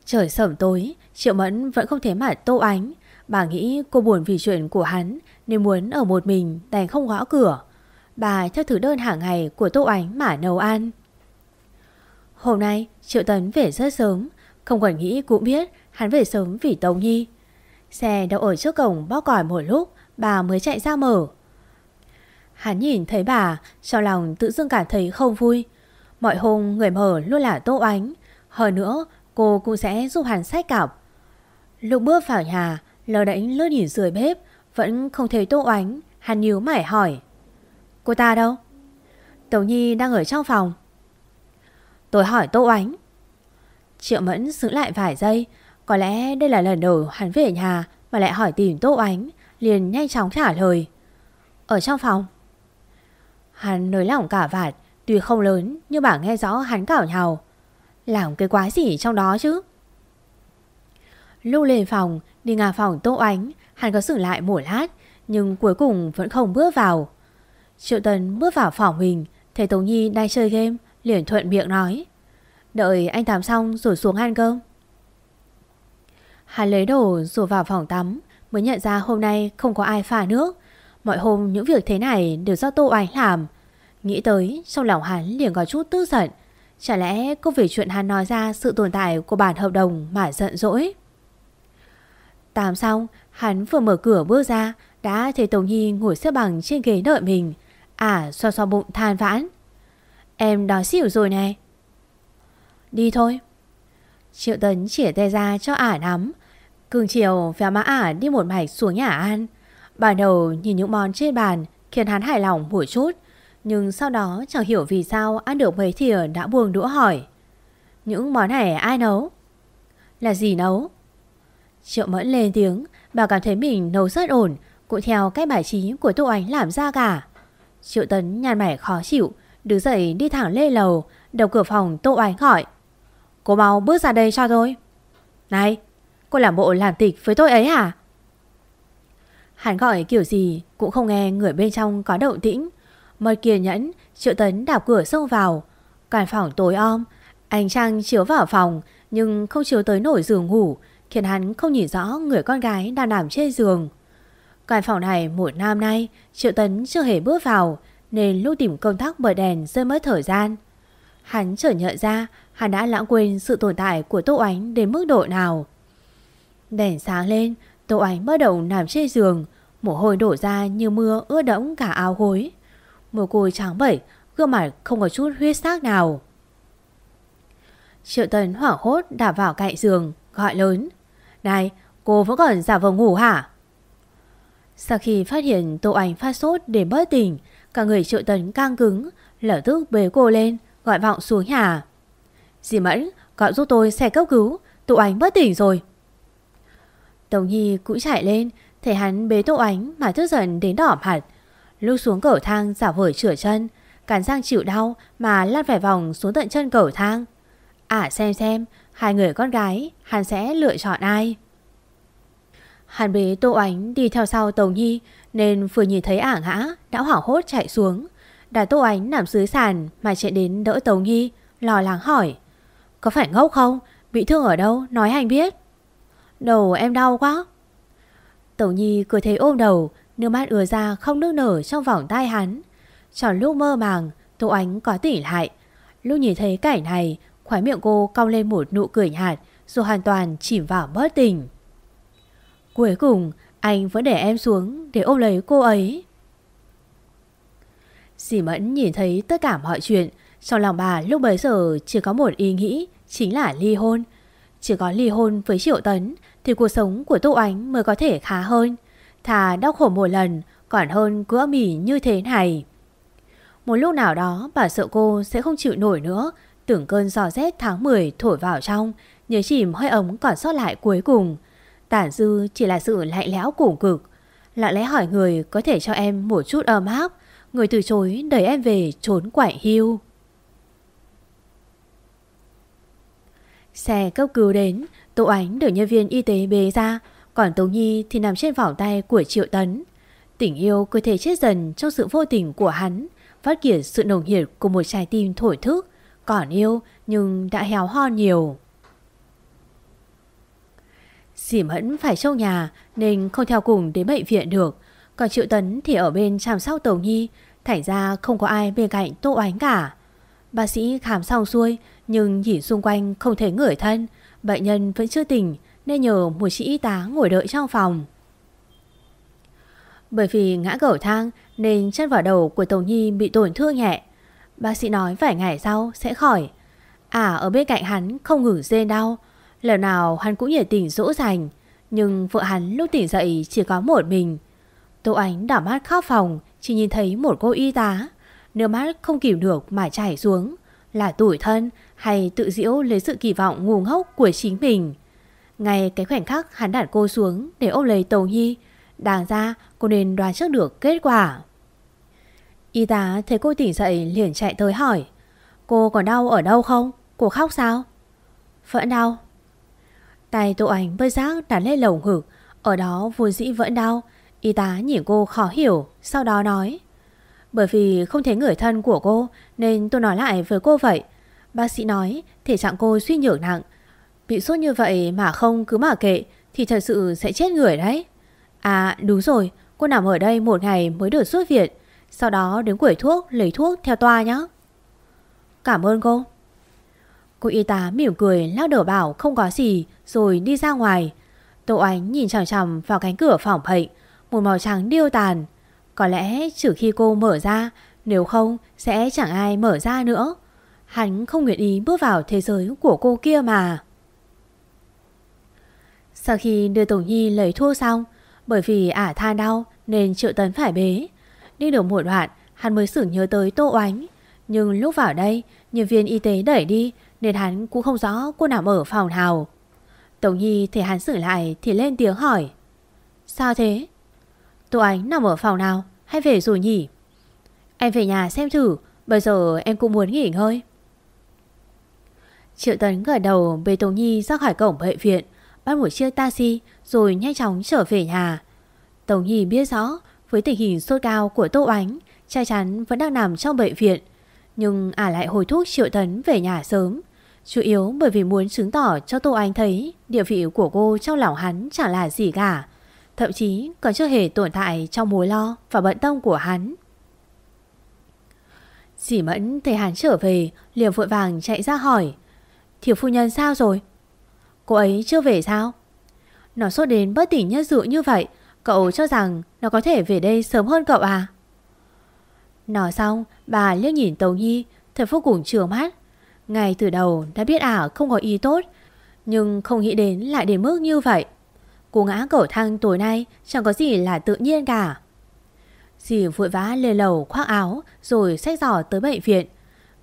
Trời sẩm tối, Triệu Mẫn vẫn không thấy mặt Tô Ánh Bà nghĩ cô buồn vì chuyện của hắn, Nên muốn ở một mình đành không gõ cửa. Bà theo thứ đơn hàng ngày của Tô Ánh mà nấu ăn. Hôm nay Triệu Tấn về rất sớm. Không cần nghĩ cũng biết hắn về sớm vì Tống Nhi. Xe đậu ở trước cổng bóp còi một lúc Bà mới chạy ra mở. Hắn nhìn thấy bà Trong lòng tự dưng cảm thấy không vui. Mọi hôm người mở luôn là Tô Ánh. Hơn nữa cô cũng sẽ giúp hắn sách cặp. Lúc bước vào nhà Lờ đánh lướt nhìn dưới bếp Vẫn không thấy Tô ánh, Hắn nhíu mải hỏi Cô ta đâu? Tống Nhi đang ở trong phòng. Tôi hỏi Tô Oánh Triệu Mẫn giữ lại vài giây. Có lẽ đây là lần đầu hắn về nhà Mà lại hỏi tìm Tô Oánh Liền nhanh chóng trả lời. Ở trong phòng. Hắn nới lỏng cả vạt, Tuy không lớn nhưng bà nghe rõ hắn cảo nhào Làm cái quái gì trong đó chứ? Lúc lên phòng, Đi ngang phòng Tô Oánh Hắn có xử lại một lát, Nhưng cuối cùng vẫn không bước vào. Triệu tần bước vào phòng mình, Thấy Tống Nhi đang chơi game Liền thuận miệng nói. Đợi anh tắm xong rồi xuống ăn cơm. Hắn lấy đồ rồi vào phòng tắm, Mới nhận ra hôm nay không có ai pha nước. Mọi hôm những việc thế này đều do Tô Oánh làm. Nghĩ tới, trong lòng hắn liền có chút tức giận. Chả lẽ cô vì chuyện hắn nói ra sự tồn tại của bản hợp đồng mà giận dỗi? Tắm xong, hắn vừa mở cửa bước ra, Đã thấy Tống Nhi ngồi xếp bằng trên ghế đợi mình. À xoa xoa bụng than vãn. Em đói xỉu rồi này. Đi thôi. Triệu Tấn chỉa tay ra cho ả nắm. Cường chiều véo má ả đi một mạch xuống nhà ăn Ban đầu nhìn những món trên bàn Khiến hắn hài lòng một chút, Nhưng sau đó chẳng hiểu vì sao Ăn được mấy thìa đã buông đũa hỏi. Những món này ai nấu? Là gì nấu? Triệu Mẫn lên tiếng, Bà cảm thấy mình nấu rất ổn, Cũng theo cách bài trí của Tô Ánh làm ra cả. Triệu Tấn nhàn mẻ khó chịu Đứng dậy đi thẳng lên lầu Đầu cửa phòng Tô Oánh gọi. Cô mau bước ra đây cho tôi. Này, cô làm bộ làm tịch với tôi ấy hả? Hắn gọi kiểu gì Cũng không nghe người bên trong có động tĩnh. Mất kiên nhẫn, Triệu Tấn đạp cửa xông vào. Căn phòng tối om, Ánh trăng chiếu vào phòng, Nhưng không chiếu tới nổi giường ngủ, Khiến hắn không nhìn rõ người con gái đang nằm trên giường. Căn phòng này một năm nay, Triệu Tấn chưa hề bước vào nên lúc tìm công tắc mở đèn rơi mất thời gian. Hắn chợt nhận ra, Hắn đã lãng quên sự tồn tại của Tô Ánh đến mức độ nào. Đèn sáng lên, Tô Ánh bắt đầu nằm trên giường, Mồ hôi đổ ra như mưa ướt đẫm cả áo gối. Mồ côi trắng bẩy, Gương mặt không có chút huyết sắc nào. Triệu Tấn hoảng hốt đạp vào cạnh giường, Gọi lớn, Này, cô vẫn còn giả vờ ngủ hả? Sau khi phát hiện Tô Ánh phát sốt để bớt tỉnh Cả người Triệu Tấn căng cứng Lở tức bế cô lên, Gọi vọng xuống nhà. Dì Mẫn, gọi giúp tôi xe cấp cứu Tô Ánh bất tỉnh rồi. Tống Nhi cũng chạy lên, Thấy hắn bế Tô Ánh mà tức giận đến đỏ mặt. Lúc xuống cầu thang giả vờ chửa chân, Cắn răng chịu đau Mà lăn vài vòng xuống tận chân cầu thang. À xem xem, Hai người con gái, Hắn sẽ lựa chọn ai? Hắn bế Tô Ánh đi theo sau Tống Nhi nên vừa nhìn thấy ả ngã, Đã hoảng hốt chạy xuống. Đã Tô Ánh nằm dưới sàn Mà chạy đến đỡ Tống Nhi, Lo lắng hỏi, Có phải ngốc không? Bị thương ở đâu? Nói anh biết? Đầu em đau quá. Tống Nhi cười thấy ôm đầu, Nước mắt ứa ra không nước nở trong vòng tay hắn. Tròn lúc mơ màng, Tô Ánh có tỉ lại. Lúc nhìn thấy cảnh này khoái miệng cô cong lên một nụ cười nhạt, Rồi hoàn toàn chìm vào bớt tình Cuối cùng anh vẫn để em xuống để ôm lấy cô ấy. Dì Mẫn nhìn thấy tất cả mọi chuyện, Trong lòng bà lúc bấy giờ chỉ có một ý nghĩ, Chính là ly hôn. Chỉ có ly hôn với Triệu Tấn Thì cuộc sống của Tô Ánh mới có thể khá hơn. Thà đau khổ một lần, Còn hơn cứ mỉ như thế này. Một lúc nào đó bà sợ cô sẽ không chịu nổi nữa Tưởng cơn gió rét tháng 10 thổi vào trong, Nhớ chìm hơi ấm còn sót lại cuối cùng. Tản dư chỉ là sự lạnh lẽo củ cực. Lặng lẽ hỏi người có thể cho em một chút ấm áp. Người từ chối, đẩy em về trốn quải hưu Xe cấp cứu đến Tô Ánh được nhân viên y tế bế ra, Còn Tống Nhi thì nằm trên vòng tay của Triệu Tấn. Tình yêu cơ thể chết dần trong sự vô tình của hắn, Phát kiệt sự nồng nhiệt của một trái tim thổi thức, Còn yêu nhưng đã héo ho nhiều. Dì Mẫn phải trong nhà nên không theo cùng đến bệnh viện được. Còn Triệu Tấn thì ở bên chăm sóc Tống Nhi, thành ra không có ai bên cạnh Tô Ánh cả. Bác sĩ khám xong xuôi nhưng nhìn xung quanh không thấy người thân, bệnh nhân vẫn chưa tỉnh nên nhờ một chị y tá ngồi đợi trong phòng. Bởi vì ngã cầu thang nên chân vào đầu của Tống Nhi bị tổn thương nhẹ. Bác sĩ nói vài ngày sau sẽ khỏi. À ở bên cạnh hắn không ngừng rên đau Lần nào hắn cũng nhiệt tình dỗ dành, Nhưng vợ hắn lúc tỉnh dậy chỉ có một mình. Tô Ánh đảo mắt khóc phòng, Chỉ nhìn thấy một cô y tá. Nước mắt không kìm được mà chảy xuống, Là tủi thân hay tự diễu lấy sự kỳ vọng ngu ngốc của chính mình. Ngay cái khoảnh khắc hắn đặt cô xuống để ôm lấy Tầu Nhi, Đáng ra cô nên đoán trước được kết quả. Y tá thấy cô tỉnh dậy liền chạy tới hỏi, Cô còn đau ở đâu không? Cô khóc sao? Vẫn đau. Tay Tô Ánh bơi giác đặt lên lồng ngực. Ở đó vui dĩ vẫn đau. Y tá nhìn cô khó hiểu, Sau đó nói. Bởi vì không thấy người thân của cô, Nên tôi nói lại với cô vậy. Bác sĩ nói, thể trạng cô suy nhược nặng. Bị sốt như vậy mà không cứ mà kệ, Thì thật sự sẽ chết người đấy. À đúng rồi, Cô nằm ở đây một ngày mới được xuất viện. Sau đó đến quẩy thuốc, lấy thuốc theo toa nhé Cảm ơn cô. Cô y tá mỉm cười, lắc đầu bảo không có gì, Rồi đi ra ngoài. Tô Ánh nhìn chằm chằm vào cánh cửa phòng bệnh, Một màu trắng điêu tàn. Có lẽ trừ khi cô mở ra, Nếu không sẽ chẳng ai mở ra nữa. Hắn không nguyện ý bước vào thế giới của cô kia mà. Sau khi đưa Tổ Nhi lấy thuốc xong, Bởi vì ả than đau Nên triệu tấn phải bế. Đi được một đoạn, Hắn mới sửng nhớ tới Tô Oánh Nhưng lúc vào đây, Nhân viên y tế đẩy đi nên hắn cũng không rõ cô nằm ở phòng nào. Tống Nhi thấy hắn xử lại Thì lên tiếng hỏi, Sao thế? Tô Ánh nằm ở phòng nào? Hay về rồi nhỉ? Em về nhà xem thử, Bây giờ em cũng muốn nghỉ ngơi. Triệu Tấn gật đầu bê Tống Nhi ra khỏi cổng bệnh viện, Bắt một chiếc taxi Rồi nhanh chóng trở về nhà. Tống Nhi biết rõ Với tình hình sốt cao của Tô Ánh, Chắc chắn vẫn đang nằm trong bệnh viện, Nhưng ả lại hồi thuốc Triệu Tấn về nhà sớm. Chủ yếu bởi vì muốn chứng tỏ cho Tô Anh thấy địa vị của cô trong lòng hắn chẳng là gì cả. Thậm chí còn chưa hề tồn tại trong mối lo và bận tâm của hắn. Dì Mẫn thấy hắn trở về, liền vội vàng chạy ra hỏi Thiếu phu nhân sao rồi? Cô ấy chưa về sao? Nó sốt đến bất tỉnh nhất dự như vậy, Cậu cho rằng nó có thể về đây sớm hơn cậu à? Nói xong, bà liếc nhìn Tống Nhi Thật vô cùng trường mắt ngay từ đầu đã biết ả không có ý tốt, Nhưng không nghĩ đến lại đến mức như vậy. Cô ngã cầu thang tối nay Chẳng có gì là tự nhiên cả. Dì vội vã lên lầu khoác áo Rồi xách giỏ tới bệnh viện.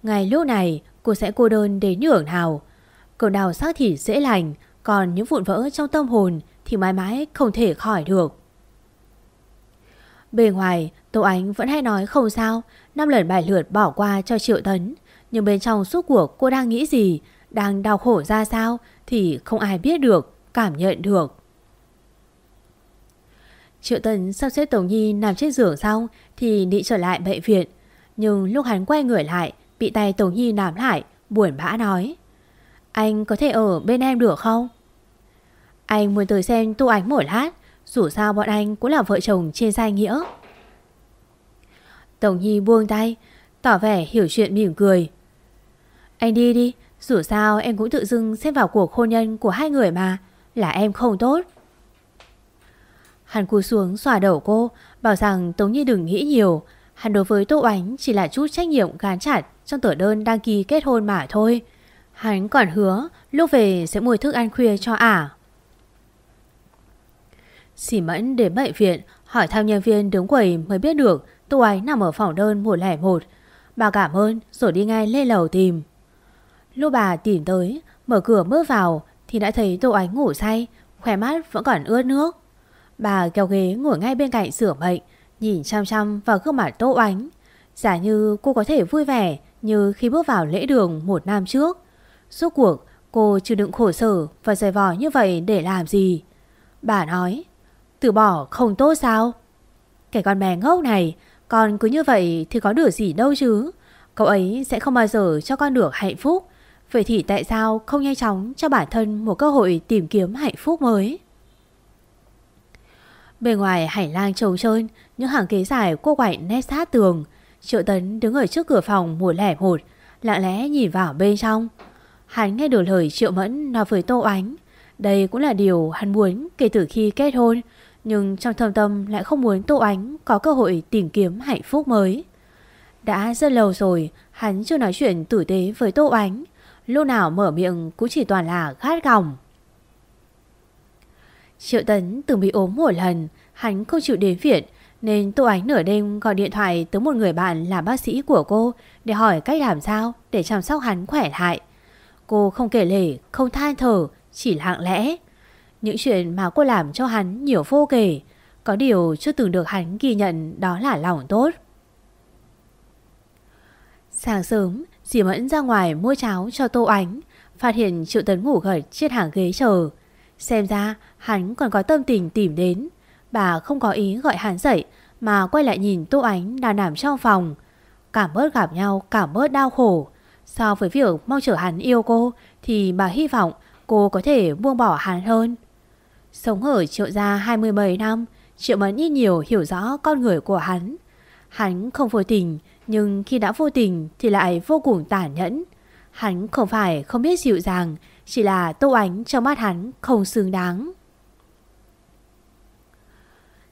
Ngày lúc này, cô sẽ cô đơn đến nhường nào Cơn đau xác thì dễ lành, Còn những vụn vỡ trong tâm hồn Thì mãi mãi không thể khỏi được. Bề ngoài Tô Ánh vẫn hay nói không sao, năm lần bài lượt bỏ qua cho Triệu Tấn nhưng bên trong suốt cuộc cô đang nghĩ gì? Đang đau khổ ra sao? Thì không ai biết được, Cảm nhận được. Triệu Tần sắp xếp Tổng Nhi nằm trên giường xong Thì định trở lại bệnh viện. Nhưng lúc hắn quay người lại, Bị tay Tổng Nhi nắm lại, Buồn bã nói. Anh có thể ở bên em được không? Anh muốn tới xem tu ánh một lát, Dù sao bọn anh cũng là vợ chồng trên danh nghĩa. Tổng Nhi buông tay, Tỏ vẻ hiểu chuyện mỉm cười anh đi đi, dù sao em cũng tự dưng xen vào cuộc hôn nhân của hai người mà, là em không tốt. Hắn cú xuống xòa đầu cô, bảo rằng Tống Nhi đừng nghĩ nhiều. Hắn đối với Tô Ánh chỉ là chút trách nhiệm gán chặt trong tờ đơn đăng ký kết hôn mà thôi. Hắn còn hứa lúc về sẽ mua thức ăn khuya cho ả. Xỉ mẫn đến bệnh viện hỏi thăm nhân viên đứng quầy mới biết được Tô Ánh nằm ở phòng đơn 101. Bà cảm ơn rồi đi ngay lên lầu tìm. Lúc bà tìm tới, mở cửa bước vào thì đã thấy Tô Ánh ngủ say, khỏe mắt vẫn còn ướt nước. Bà kéo ghế ngồi ngay bên cạnh sửa bệnh, nhìn chăm chăm vào gương mặt Tô Ánh. Giả như cô có thể vui vẻ như khi bước vào lễ đường một năm trước. Suốt cuộc, cô chưa đựng khổ sở và dày vò như vậy để làm gì? Bà nói, từ bỏ không tốt sao? Cái con bé ngốc này, con cứ như vậy thì có được gì đâu chứ. Cậu ấy sẽ không bao giờ cho con được hạnh phúc. Vậy thì tại sao không nhanh chóng cho bản thân một cơ hội tìm kiếm hạnh phúc mới? Bên ngoài hành lang trống trơn, những hàng ghế dài cô quạnh nét sát tường. Triệu Tấn đứng ở trước cửa phòng một lẻ một, lặng lẽ nhìn vào bên trong. Hắn nghe được lời Triệu Mẫn nói với Tô Ánh. Đây cũng là điều hắn muốn kể từ khi kết hôn, nhưng trong thâm tâm lại không muốn Tô Ánh có cơ hội tìm kiếm hạnh phúc mới. Đã rất lâu rồi, hắn chưa nói chuyện tử tế với Tô Ánh lúc nào mở miệng cũng chỉ toàn là khát gỏng. Triệu Tấn từng bị ốm một lần, hắn không chịu đến viện nên Tô Ánh nửa đêm gọi điện thoại tới một người bạn là bác sĩ của cô để hỏi cách làm sao để chăm sóc hắn khỏe lại. Cô không kể lể, không than thở, chỉ lặng lẽ. Những chuyện mà cô làm cho hắn nhiều vô kể, có điều chưa từng được hắn ghi nhận đó là lòng tốt. Sáng sớm, dì Mẫn ra ngoài mua cháo cho Tô Ánh, phát hiện Triệu Tấn ngủ gật trên hàng ghế chờ. Xem ra hắn còn có tâm tình tìm đến. Bà không có ý gọi hắn dậy mà quay lại nhìn Tô Ánh đang nằm trong phòng. Cảm bớt gặp nhau, cảm bớt đau khổ. So với việc mong chờ hắn yêu cô thì bà hy vọng cô có thể buông bỏ hắn hơn. Sống ở triệu gia hai mươi mấy năm, Triệu Mẫn ít nhiều hiểu rõ con người của hắn. Hắn không vô tình, nhưng khi đã vô tình thì lại vô cùng tàn nhẫn. Hắn không phải không biết dịu dàng, chỉ là Tô Ánh trong mắt hắn không xứng đáng.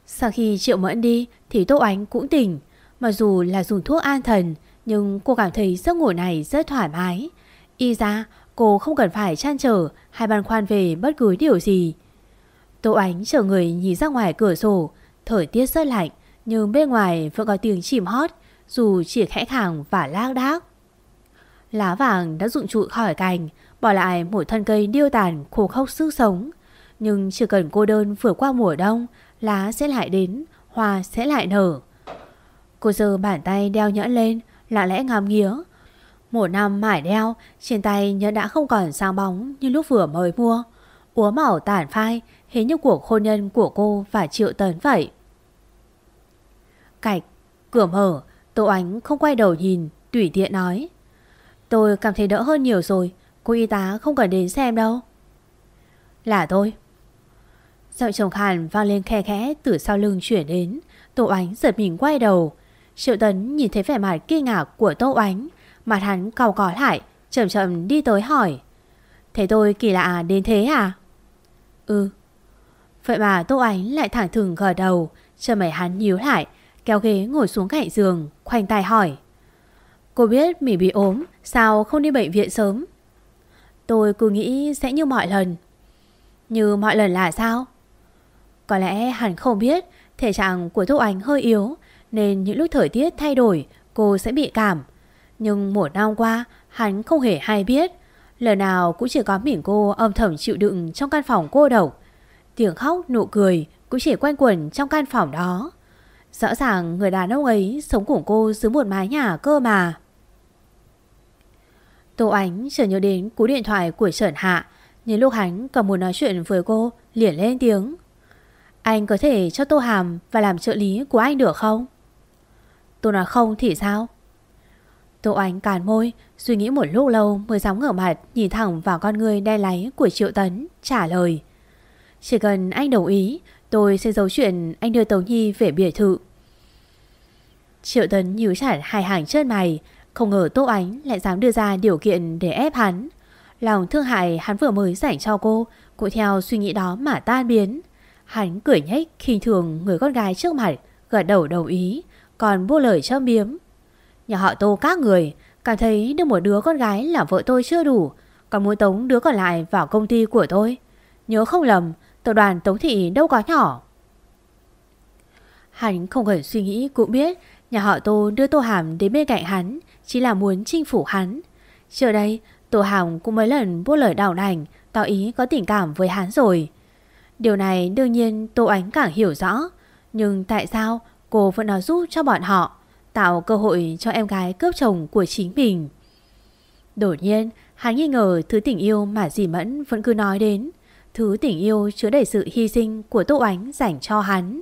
Sau khi Triệu Mẫn đi thì Tô Ánh cũng tỉnh. Mặc dù là dùng thuốc an thần, nhưng cô cảm thấy giấc ngủ này rất thoải mái. Y ra, cô không cần phải chăn trở hay băn khoăn về bất cứ điều gì. Tô Ánh chờ người nhìn ra ngoài cửa sổ, thời tiết rất lạnh, nhưng bên ngoài vẫn có tiếng chìm hót, dù chỉ khẽ khàng và lác đác. Lá vàng đã rụng trụi khỏi cành, bỏ lại một thân cây điêu tàn khô khốc sức sống. Nhưng chỉ cần cô đơn vừa qua mùa đông, lá sẽ lại đến, hoa sẽ lại nở. Cô giơ bàn tay đeo nhẫn lên, lạ lẽ ngắm nghía. Một năm mải đeo, trên tay nhẫn đã không còn sáng bóng như lúc vừa mới mua. Úa màu tàn phai, hình như cuộc hôn nhân của cô và Triệu Tấn vậy. Cạch, cửa mở, Tô Ánh không quay đầu nhìn, tùy tiện nói. Tôi cảm thấy đỡ hơn nhiều rồi, cô y tá không cần đến xem đâu. Là tôi. Giọng chồng Hàn vang lên khe khẽ từ sau lưng chuyển đến. Tô Ánh giật mình quay đầu. Triệu Tấn nhìn thấy vẻ mặt kinh ngạc của Tô Ánh. Mặt hắn cau có lại, chậm chậm đi tới hỏi. Thế tôi kỳ lạ đến thế à? Ừ. Vậy mà Tô Ánh lại thẳng thừng gật đầu, chờ mày hắn nhíu lại, kéo ghế ngồi xuống cạnh giường, khoanh tay hỏi. Cô biết mình bị ốm, sao không đi bệnh viện sớm? Tôi cứ nghĩ sẽ như mọi lần. Như mọi lần là sao? Có lẽ hắn không biết thể trạng của Thúc Anh hơi yếu nên những lúc thời tiết thay đổi cô sẽ bị cảm. Nhưng một năm qua hắn không hề hay biết. Lần nào cũng chỉ có mình cô âm thầm chịu đựng trong căn phòng cô độc. Tiếng khóc, nụ cười cũng chỉ quanh quẩn trong căn phòng đó. Rõ ràng người đàn ông ấy sống cùng cô dưới một mái nhà cơ mà. Tô Ánh chợt nhớ đến cú điện thoại của Trần Hạ. Nhưng lúc hắn còn muốn nói chuyện với cô, liền lên tiếng. Anh có thể cho Tô Hàm và làm trợ lý của anh được không? Tôi nói không thì sao? Tô Ánh càn môi, suy nghĩ một lúc lâu mới dám ngửa mặt nhìn thẳng vào con người đen láy của Triệu Tấn, trả lời. Chỉ cần anh đồng ý, tôi sẽ giấu chuyện anh đưa Tống Nhi về biệt thự. Triệu Tấn nhíu chặt hai hàng chân mày, không ngờ Tô Ánh lại dám đưa ra điều kiện để ép hắn. Lòng thương hại hắn vừa mới dành cho cô, cũng theo suy nghĩ đó mà tan biến. Hắn cười nhếch khinh thường người con gái trước mặt, gật đầu đồng ý, còn buông lời châm biếm. Nhà họ Tô các người, cảm thấy được một đứa con gái làm vợ tôi chưa đủ, còn muốn tống đứa còn lại vào công ty của tôi. Nhớ không lầm, tập đoàn Tống Thị đâu có nhỏ. Hắn không cần suy nghĩ cũng biết nhà họ Tô đưa Tô Hàm đến bên cạnh hắn chỉ là muốn chinh phủ hắn. Trước đây, Tô Hàm cũng mấy lần buốt lời đảo đành, tỏ ý có tình cảm với hắn rồi. Điều này đương nhiên Tô Ánh càng hiểu rõ. Nhưng tại sao cô vẫn nói giúp cho bọn họ, tạo cơ hội cho em gái cướp chồng của chính mình? Đột nhiên, hắn nghi ngờ thứ tình yêu mà dì Mẫn vẫn cứ nói đến. Thứ tình yêu chứa đầy sự hy sinh của Tô Ánh dành cho hắn.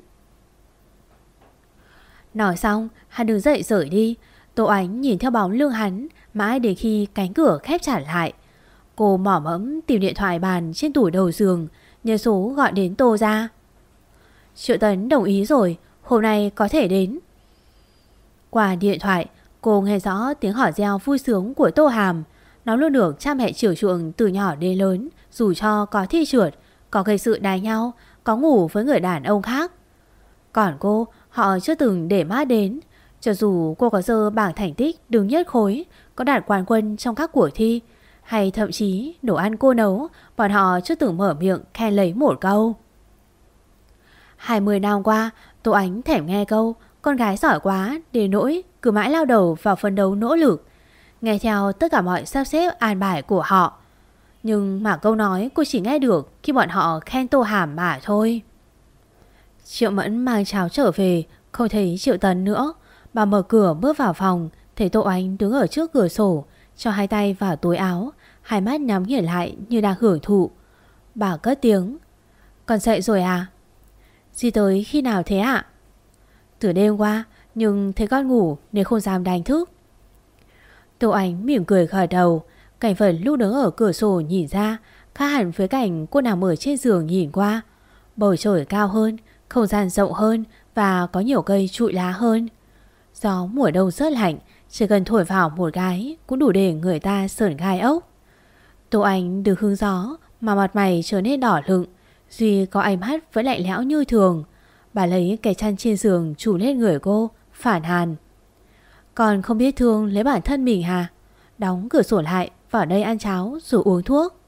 Nói xong, hắn đứng dậy rời đi. Tô Ánh nhìn theo bóng lưng hắn, mãi đến khi cánh cửa khép trả lại. Cô mỏ mẫm tìm điện thoại bàn trên tủ đầu giường, nhớ số gọi đến Tô ra. Triệu Tấn đồng ý rồi, hôm nay có thể đến. Qua điện thoại, cô nghe rõ tiếng hỏi reo vui sướng của Tô Hàm. Nó luôn được cha mẹ chiều chuộng từ nhỏ đến lớn, dù cho có thi trượt, có gây sự đài nhau, có ngủ với người đàn ông khác. Còn cô, họ chưa từng để mắt đến. Cho dù cô có dơ bảng thành tích đứng nhất khối, có đạt quán quân trong các cuộc thi, Hay thậm chí đồ ăn cô nấu Bọn họ chưa từng mở miệng khen lấy một câu. 20 năm qua Tô Ánh thèm nghe câu Con gái giỏi quá để nỗi cứ mãi lao đầu vào phân đấu nỗ lực. Nghe theo tất cả mọi sắp xếp an bài của họ. Nhưng mà câu nói cô chỉ nghe được Khi bọn họ khen Tô Hàm mà thôi. Triệu Mẫn mang cháo trở về, Không thấy Triệu Tấn nữa. Bà mở cửa bước vào phòng, Thấy Tô Ánh đứng ở trước cửa sổ, Cho hai tay vào túi áo, Hai mắt nhắm nghiền lại như đang hưởng thụ. Bà cất tiếng, Con dậy rồi à? Di tới khi nào thế ạ? Từ đêm qua, Nhưng thấy con ngủ nên không dám đánh thức. Tô Ánh mỉm cười gật đầu, Cảnh vật lúc đứng ở cửa sổ nhìn ra, Khác hẳn với cảnh cô nằm ở trên giường nhìn qua. Bầu trời cao hơn không gian rộng hơn Và có nhiều cây trụi lá hơn. Gió mùa đông rất lạnh, Chỉ cần thổi vào một cái Cũng đủ để người ta sởn gai ốc. Tô Anh được hương gió Mà mặt mày trở nên đỏ lựng, Duy có ánh mắt vẫn lạnh lẽo như thường. Bà lấy cái chăn trên giường Chủ lên người cô, Phản hàn. Còn không biết thương lấy bản thân mình hả? Đóng cửa sổ lại, Vào đây ăn cháo rồi uống thuốc.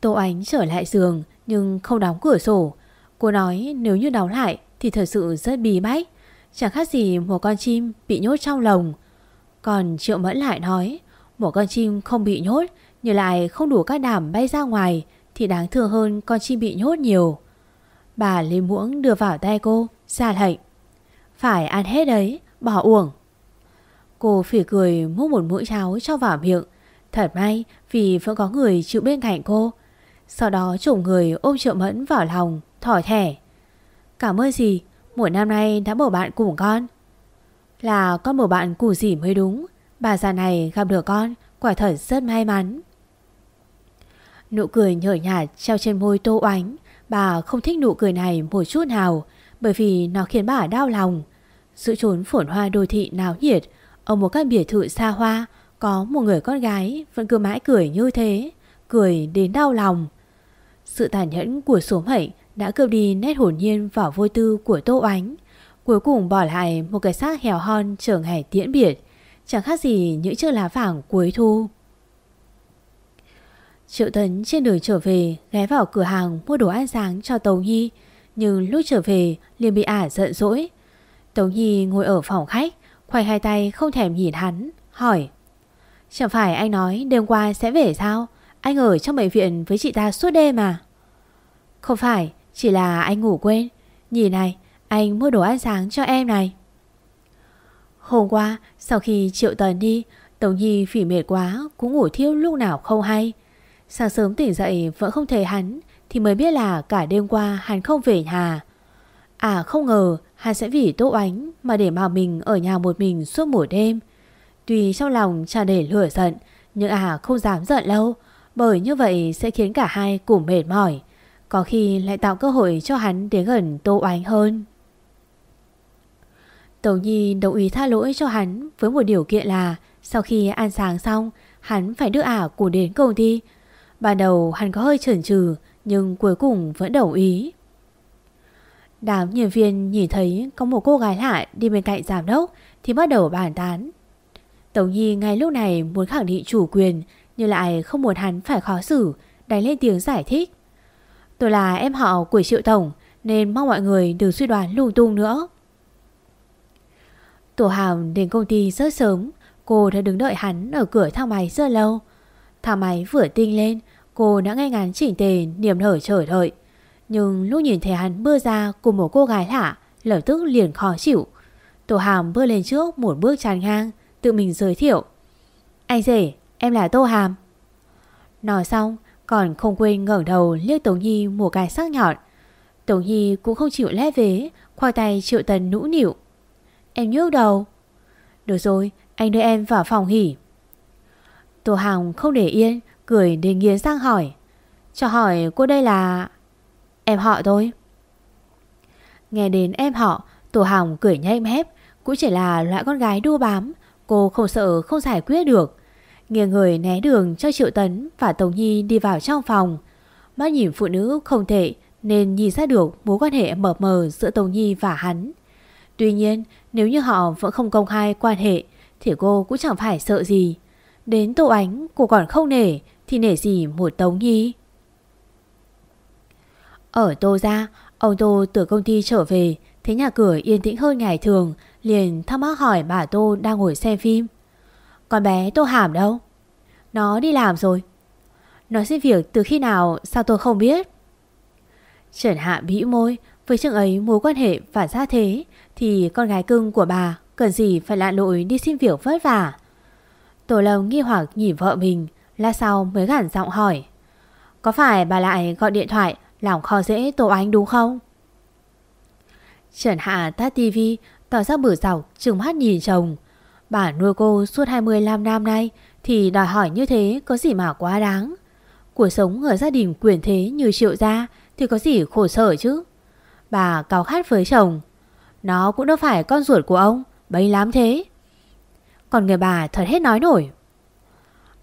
Tô Ánh trở lại giường Nhưng không đóng cửa sổ Cô nói, nếu như đóng lại Thì thật sự rất bí bách Chẳng khác gì một con chim bị nhốt trong lồng. Còn Triệu Mẫn lại nói, Một con chim không bị nhốt Nhưng lại không đủ các đảm bay ra ngoài Thì đáng thương hơn con chim bị nhốt nhiều. Bà lấy muỗng đưa vào tay cô, ra lệnh, Phải ăn hết đấy, Bỏ uổng. Cô phỉ cười múc một mũi cháo cho vào miệng, Thật may vì vẫn có người chịu bên cạnh cô. Sau đó chủ người ôm triệu mẫn vào lòng. Thỏ thẻ. Cảm ơn gì Mỗi năm nay đã bầu bạn cùng con. Là con bầu bạn của gì mới đúng, Bà già này gặp được con, Quả thật rất may mắn. Nụ cười nhở nhạt treo trên môi tô oánh, Bà không thích nụ cười này một chút nào, Bởi vì nó khiến bà đau lòng. Sự trốn phổn hoa đô thị náo nhiệt, Ở một căn biệt thự xa hoa, Có một người con gái Vẫn cứ mãi cười như thế, Cười đến đau lòng. Sự tàn nhẫn của số mệnh đã cướp đi nét hồn nhiên và vô tư của Tô Ánh. Cuối cùng bỏ lại một cái xác hèo hon trở ngày tiễn biệt, chẳng khác gì những chiếc lá vàng cuối thu. Triệu Tấn trên đường trở về ghé vào cửa hàng mua đồ ăn sáng cho Tống Nhi, nhưng lúc trở về liền bị ả giận dỗi. Tống Nhi ngồi ở phòng khách, khoanh hai tay không thèm nhìn hắn, hỏi Chẳng phải anh nói đêm qua sẽ về sao? Anh ở trong bệnh viện với chị ta suốt đêm mà. Không phải, chỉ là anh ngủ quên. Nhìn này, Anh mua đồ ăn sáng cho em này. Hôm qua, Sau khi Triệu Tần đi, Tống Nhi phỉ mệt quá, Cũng ngủ thiêu lúc nào không hay. Sáng sớm tỉnh dậy vẫn không thấy hắn, Thì mới biết là cả đêm qua hắn không về nhà. À không ngờ Hắn sẽ vì Tô Ánh Mà để mà mình ở nhà một mình suốt một đêm. Tuy trong lòng tràn để lửa giận, Nhưng à không dám giận lâu, Bởi như vậy sẽ khiến cả hai cùng mệt mỏi có khi lại tạo cơ hội cho hắn đến gần Tô Oánh hơn Tống Nhi đồng ý tha lỗi cho hắn với một điều kiện là sau khi ăn sáng xong, hắn phải đưa ả của đến công ty. Ban đầu hắn có hơi chần chừ nhưng cuối cùng vẫn đồng ý. Đám nhân viên nhìn thấy có một cô gái lạ đi bên cạnh giám đốc thì bắt đầu bàn tán. Tống Nhi ngay lúc này muốn khẳng định chủ quyền nhưng lại không muốn hắn phải khó xử, đánh lên tiếng giải thích. Tôi là em họ của Triệu Tổng, Nên mong mọi người đừng suy đoán lung tung nữa. Tổ Hàm đến công ty rất sớm, Cô đã đứng đợi hắn ở cửa thang máy rất lâu. Thang máy vừa tinh lên, Cô đã ngay ngắn chỉnh tề niềm nở chờ đợi. Nhưng lúc nhìn thấy hắn bước ra cùng một cô gái lạ, Lập tức liền khó chịu. Tổ Hàm bước lên trước một bước tràn ngang, Tự mình giới thiệu. Anh rể, em là Tô Hàm. Nói xong còn không quên ngẩng đầu liếc Tống Nhi một cái sắc nhọn. Tống Nhi cũng không chịu lẽ vế Khoa tay triệu tần nũ nịu. Em nhước đầu. Được rồi, anh đưa em vào phòng hỉ Tô Hằng không để yên, Cười đến nghiến sang hỏi. Cho hỏi cô đây là Em họ thôi Nghe đến em họ, Tô Hằng cười nhanh mép. Cũng chỉ là loại con gái đua bám, Cô không sợ không giải quyết được. Nghiêng người né đường cho Triệu Tấn và Tống Nhi đi vào trong phòng. Mắt nhìn phụ nữ không thể nên nhìn ra được mối quan hệ mờ mờ giữa Tống Nhi và hắn. Tuy nhiên, nếu như họ vẫn không công khai quan hệ, thì cô cũng chẳng phải sợ gì. Đến Tô Ánh, cô còn không nể, Thì nể gì một Tống Nhi Ở Tô ra Ông Tô từ công ty trở về, Thấy nhà cửa yên tĩnh hơn ngày thường, Liền thắc mắc hỏi bà Tô đang ngồi xem phim con bé Tô Hàm đâu? Nó đi làm rồi. Nó xin việc từ khi nào sao tôi không biết? Trần Hạ bĩ môi, Với chừng ấy mối quan hệ phản ra thế, Thì con gái cưng của bà Cần gì phải lạ lội đi xin việc vất vả? Tổ lồng nghi hoặc nhìn vợ mình, là sau mới gản giọng hỏi. Có phải bà lại gọi điện thoại Làm kho dễ Tô anh đúng không? Trần Hạ tắt tivi Tỏ ra bử dọc, trừng mắt nhìn chồng. Bà nuôi cô suốt 25 năm nay Thì đòi hỏi như thế Có gì mà quá đáng. Cuộc sống ở gia đình quyền thế như triệu gia Thì có gì khổ sở chứ? Bà cao khát với chồng, Nó cũng đâu phải con ruột của ông, Bấy lắm thế. Còn người bà thật hết nói nổi,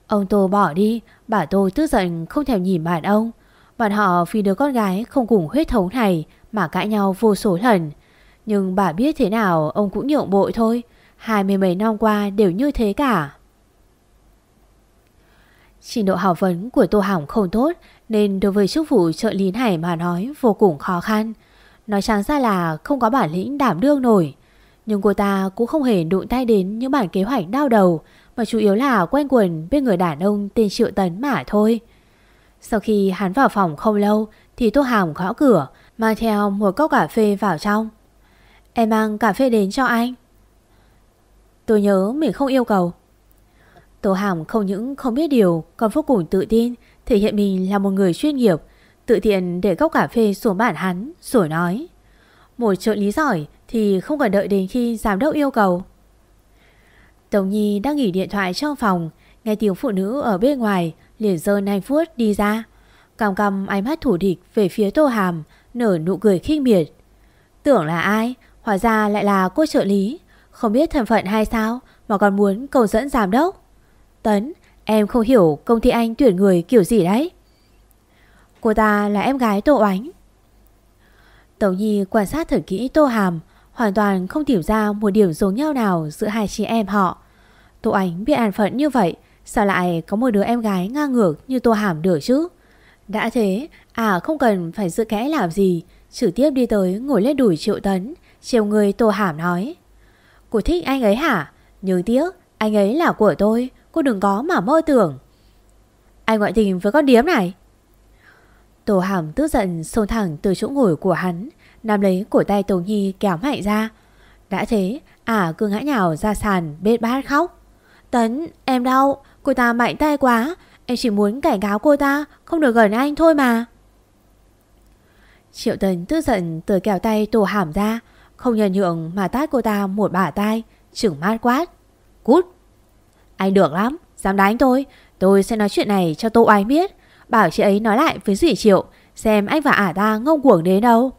Ông Tô bỏ đi, Bà Tô tức giận không thèm nhìn bạn ông. Bọn họ vì đứa con gái không cùng huyết thống này Mà cãi nhau vô số lần. Nhưng bà biết thế nào, Ông cũng nhượng bộ thôi. Hai mươi mấy năm qua đều như thế cả. Trình độ học vấn của Tô Hỏng không tốt, Nên đối với chức vụ trợ lý này mà nói vô cùng khó khăn. Nói chẳng ra là không có bản lĩnh đảm đương nổi. Nhưng cô ta cũng không hề đụng tay đến những bản kế hoạch đau đầu, Mà chủ yếu là quen quần bên người đàn ông tên Triệu Tấn mà thôi. Sau khi hắn vào phòng không lâu, Thì Tô Hàm gõ cửa, Mang theo một cốc cà phê vào trong. Em mang cà phê đến cho anh. Tôi nhớ mình không yêu cầu Tô Hàm không những không biết điều, Còn vô cùng tự tin, Thể hiện mình là một người chuyên nghiệp, Tự tiện để cốc cà phê xuống bàn hắn, Rồi nói, Một trợ lý giỏi thì không cần đợi đến khi giám đốc yêu cầu. Tống Nhi đang nghỉ điện thoại trong phòng, Nghe tiếng phụ nữ ở bên ngoài, Liền dơ nanh phút đi ra Cầm cầm ánh mắt thủ địch về phía Tô Hàm, Nở nụ cười khinh miệt. Tưởng là ai? Hóa ra lại là cô trợ lý. Không biết thân phận hay sao, Mà còn muốn cầu dẫn giám đốc. Tấn em không hiểu công ty anh tuyển người kiểu gì đấy. Cô ta là em gái Tô Oánh. Tống Nhi quan sát thật kỹ Tô Hàm, Hoàn toàn không tìm ra một điểm giống nhau nào giữa hai chị em họ. Tô Ánh biết an phận như vậy, Sao lại có một đứa em gái ngang ngược như Tô Hàm được chứ? Đã thế À không cần phải giữ kẽ làm gì, Trực tiếp đi tới ngồi lên đùi triệu tấn Chiều người Tô Hàm nói. Cô thích anh ấy hả? Nhưng tiếc, anh ấy là của tôi, Cô đừng có mà mơ tưởng. Anh ngoại tình với con điếm này. Tổ Hàm tức giận xông thẳng từ chỗ ngồi của hắn, Nắm lấy cổ tay Tống Nhi kéo mạnh ra. Đã thế À cứ ngã nhào ra sàn bết bát khóc. Tấn, em đau, Cô ta mạnh tay quá, Em chỉ muốn cảnh cáo cô ta, Không được gần anh thôi mà. Triệu Tấn tức giận từ kéo tay tổ Hàm ra không nhờ nhượng mà tát cô ta một bả tay chửng mát quát. Cút! Anh được lắm, Dám đánh tôi. Tôi sẽ nói chuyện này cho Tô Oánh biết. Bảo chị ấy nói lại với dì Triệu, Xem anh và ả ta ngông cuồng đến đâu.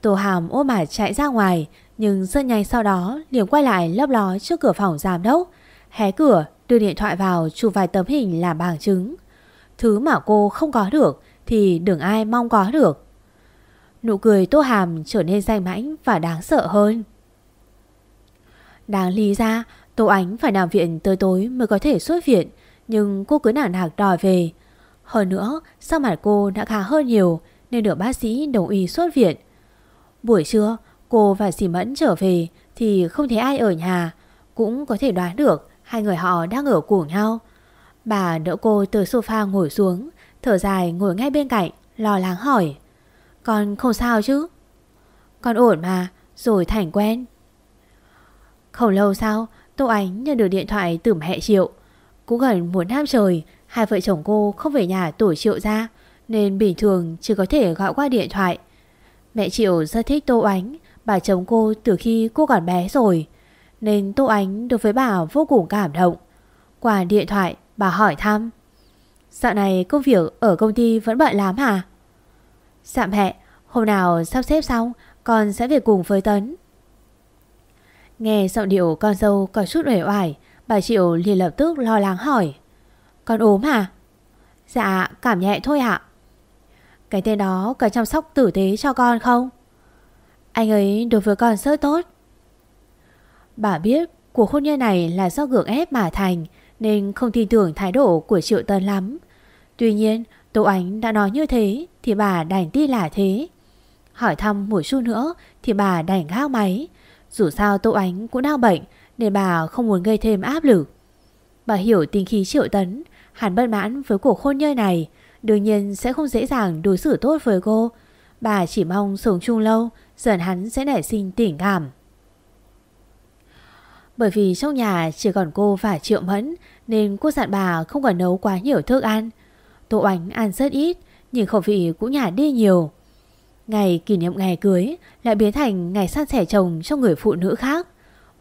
Tô Hàm ôm ả chạy ra ngoài, Nhưng rất nhanh sau đó liền quay lại lấp ló trước cửa phòng giám đốc, Hé cửa, đưa điện thoại vào chụp vài tấm hình làm bằng chứng. Thứ mà cô không có được Thì đừng ai mong có được. Nụ cười Tô Hàm trở nên danh mãnh và đáng sợ hơn. Đáng lý ra, Tô Ánh phải nằm viện tới tối mới có thể xuất viện, Nhưng cô cứ nản hạc đòi về. Hơn nữa sau mặt cô đã khá hơn nhiều, Nên được bác sĩ đồng ý xuất viện. Buổi trưa, cô và dì Mẫn trở về Thì không thấy ai ở nhà, Cũng có thể đoán được Hai người họ đang ở cùng nhau. Bà đỡ cô từ sofa ngồi xuống, Thở dài ngồi ngay bên cạnh, Lo lắng hỏi. Con không sao chứ? Con ổn mà, Rồi thành quen. Không lâu sau, Tô Ánh nhận được điện thoại từ mẹ Triệu. Cũng gần muốn năm trời, Hai vợ chồng cô không về nhà tổ Triệu ra, Nên bình thường chỉ có thể gọi qua điện thoại. Mẹ Triệu rất thích Tô Ánh, Bà chồng cô từ khi cô còn bé rồi, Nên Tô Ánh đối với bà vô cùng cảm động. Qua điện thoại, bà hỏi thăm, Dạo này công việc ở công ty vẫn bận lắm hả? Dạ mẹ Hôm nào sắp xếp xong, Con sẽ về cùng với Tấn. Nghe giọng điệu con dâu có chút uể oải, Bà Triệu liền lập tức lo lắng hỏi. Con ốm hả? Dạ cảm nhẹ thôi ạ. Cái tên đó có chăm sóc tử tế cho con không? Anh ấy đối với con rất tốt. Bà biết Cuộc hôn nhân này là do gượng ép mà thành, Nên không tin tưởng thái độ của Triệu Tân lắm. Tuy nhiên Tô Ánh đã nói như thế thì bà đành đi là thế. Hỏi thăm một chút nữa Thì bà đành gác máy. Dù sao Tô Ánh cũng đang bệnh Nên bà không muốn gây thêm áp lực. Bà hiểu tình khí Triệu Tấn, hẳn bất mãn với cuộc hôn nhơi này, Đương nhiên sẽ không dễ dàng đối xử tốt với cô. Bà chỉ mong sống chung lâu, Dần hắn sẽ nảy sinh tình cảm. Bởi vì trong nhà chỉ còn cô và Triệu Mẫn Nên cô dặn bà không cần nấu quá nhiều thức ăn. Tô Ánh ăn rất ít nhưng khẩu vị cũng nhả đi nhiều. Ngày kỷ niệm ngày cưới Lại biến thành ngày san sẻ chồng cho người phụ nữ khác.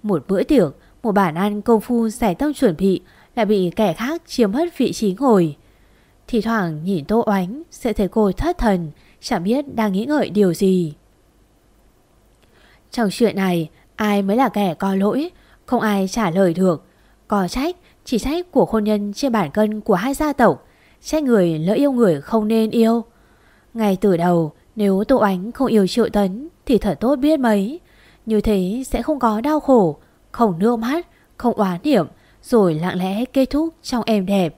Một bữa tiệc, Một bản ăn công phu giải tâm chuẩn bị Lại bị kẻ khác chiếm hết vị trí ngồi. Thì thoảng nhìn Tô Oánh Sẽ thấy cô thất thần, Chẳng biết đang nghĩ ngợi điều gì. Trong chuyện này, Ai mới là kẻ có lỗi, Không ai trả lời được. Có trách, chỉ trách của hôn nhân trên bản cân của hai gia tộc Trách người lỡ yêu người không nên yêu. Ngay từ đầu Nếu Tô Ánh không yêu Triệu Tấn Thì thật tốt biết mấy. Như thế sẽ không có đau khổ Không nước mắt, không oán niệm Rồi lặng lẽ kết thúc trong êm đẹp.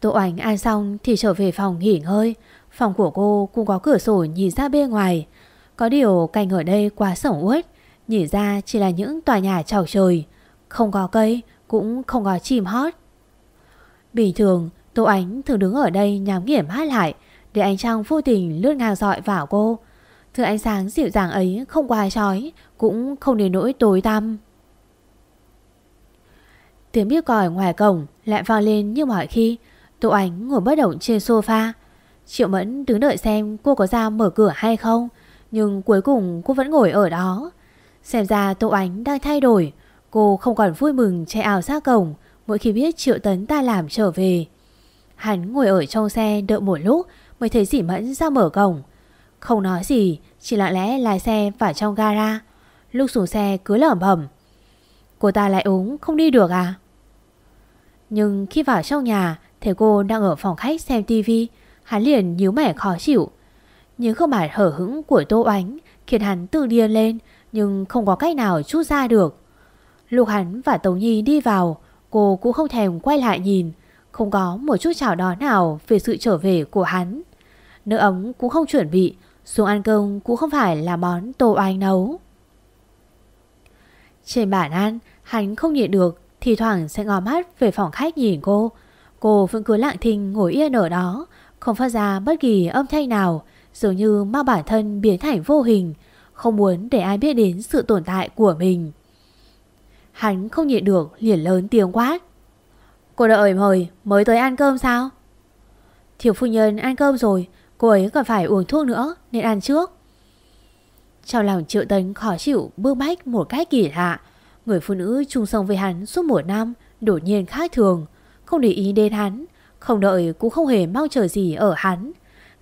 Tô Ánh ăn xong thì trở về phòng nghỉ ngơi. Phòng của cô cũng có cửa sổ nhìn ra bên ngoài. Có điều cảnh ở đây quá sổng uất Nhìn ra chỉ là những tòa nhà trào trời. Không có cây Cũng không có chim hót. Bình thường, Tô Ánh thường đứng ở đây nhắm nghiền hát lại, Để ánh trăng vô tình lướt ngang dọi vào cô. Thứ ánh sáng dịu dàng ấy không quá trói Cũng không đến nỗi tối tăm. Tiếng biết còi ngoài cổng lại vang lên như mọi khi. Tô Ánh ngồi bất động trên sofa. Triệu Mẫn đứng đợi xem cô có ra mở cửa hay không, Nhưng cuối cùng cô vẫn ngồi ở đó. Xem ra Tô Ánh đang thay đổi. Cô không còn vui mừng chạy ảo ra cổng Mỗi khi biết Triệu Tấn ta làm trở về. Hắn ngồi ở trong xe đợi một lúc Mới thấy dĩ Mẫn ra mở cổng. Không nói gì, Chỉ lặng lẽ lái xe vào trong gara. Lúc xuống xe cứ lởm bẩm. Cô ta lại uống không đi được à? Nhưng khi vào trong nhà, Thấy cô đang ở phòng khách xem tivi Hắn liền nhíu mẻ khó chịu. Những không mặt hở hững của Tô Ánh Khiến hắn tự điên lên, Nhưng không có cách nào chút ra được. Lúc hắn và Tống Nhi đi vào Cô cũng không thèm quay lại nhìn, Không có một chút chào đón nào Về sự trở về của hắn. Nước ống cũng không chuẩn bị, Xuống ăn cơm cũng không phải là món Tô anh nấu. Trên bàn ăn, Hắn không nhịn được Thì thoảng sẽ ngó mắt về phòng khách nhìn cô. Cô vẫn cứ lặng thinh ngồi yên ở đó, Không phát ra bất kỳ âm thanh nào, Dường như mang bản thân biến thành vô hình, Không muốn để ai biết đến sự tồn tại của mình. Hắn không nhịn được, liền lớn tiếng quát. Cô đợi mời, mới tới ăn cơm sao? Thiếu phu nhân ăn cơm rồi, Cô ấy còn phải uống thuốc nữa, Nên ăn trước. Trong lòng triệu tấn khó chịu Bước bách một cách kỳ lạ. Người phụ nữ chung sống với hắn suốt một năm, Đột nhiên khác thường. Không để ý đến hắn, Không đợi cũng không hề mong chờ gì ở hắn.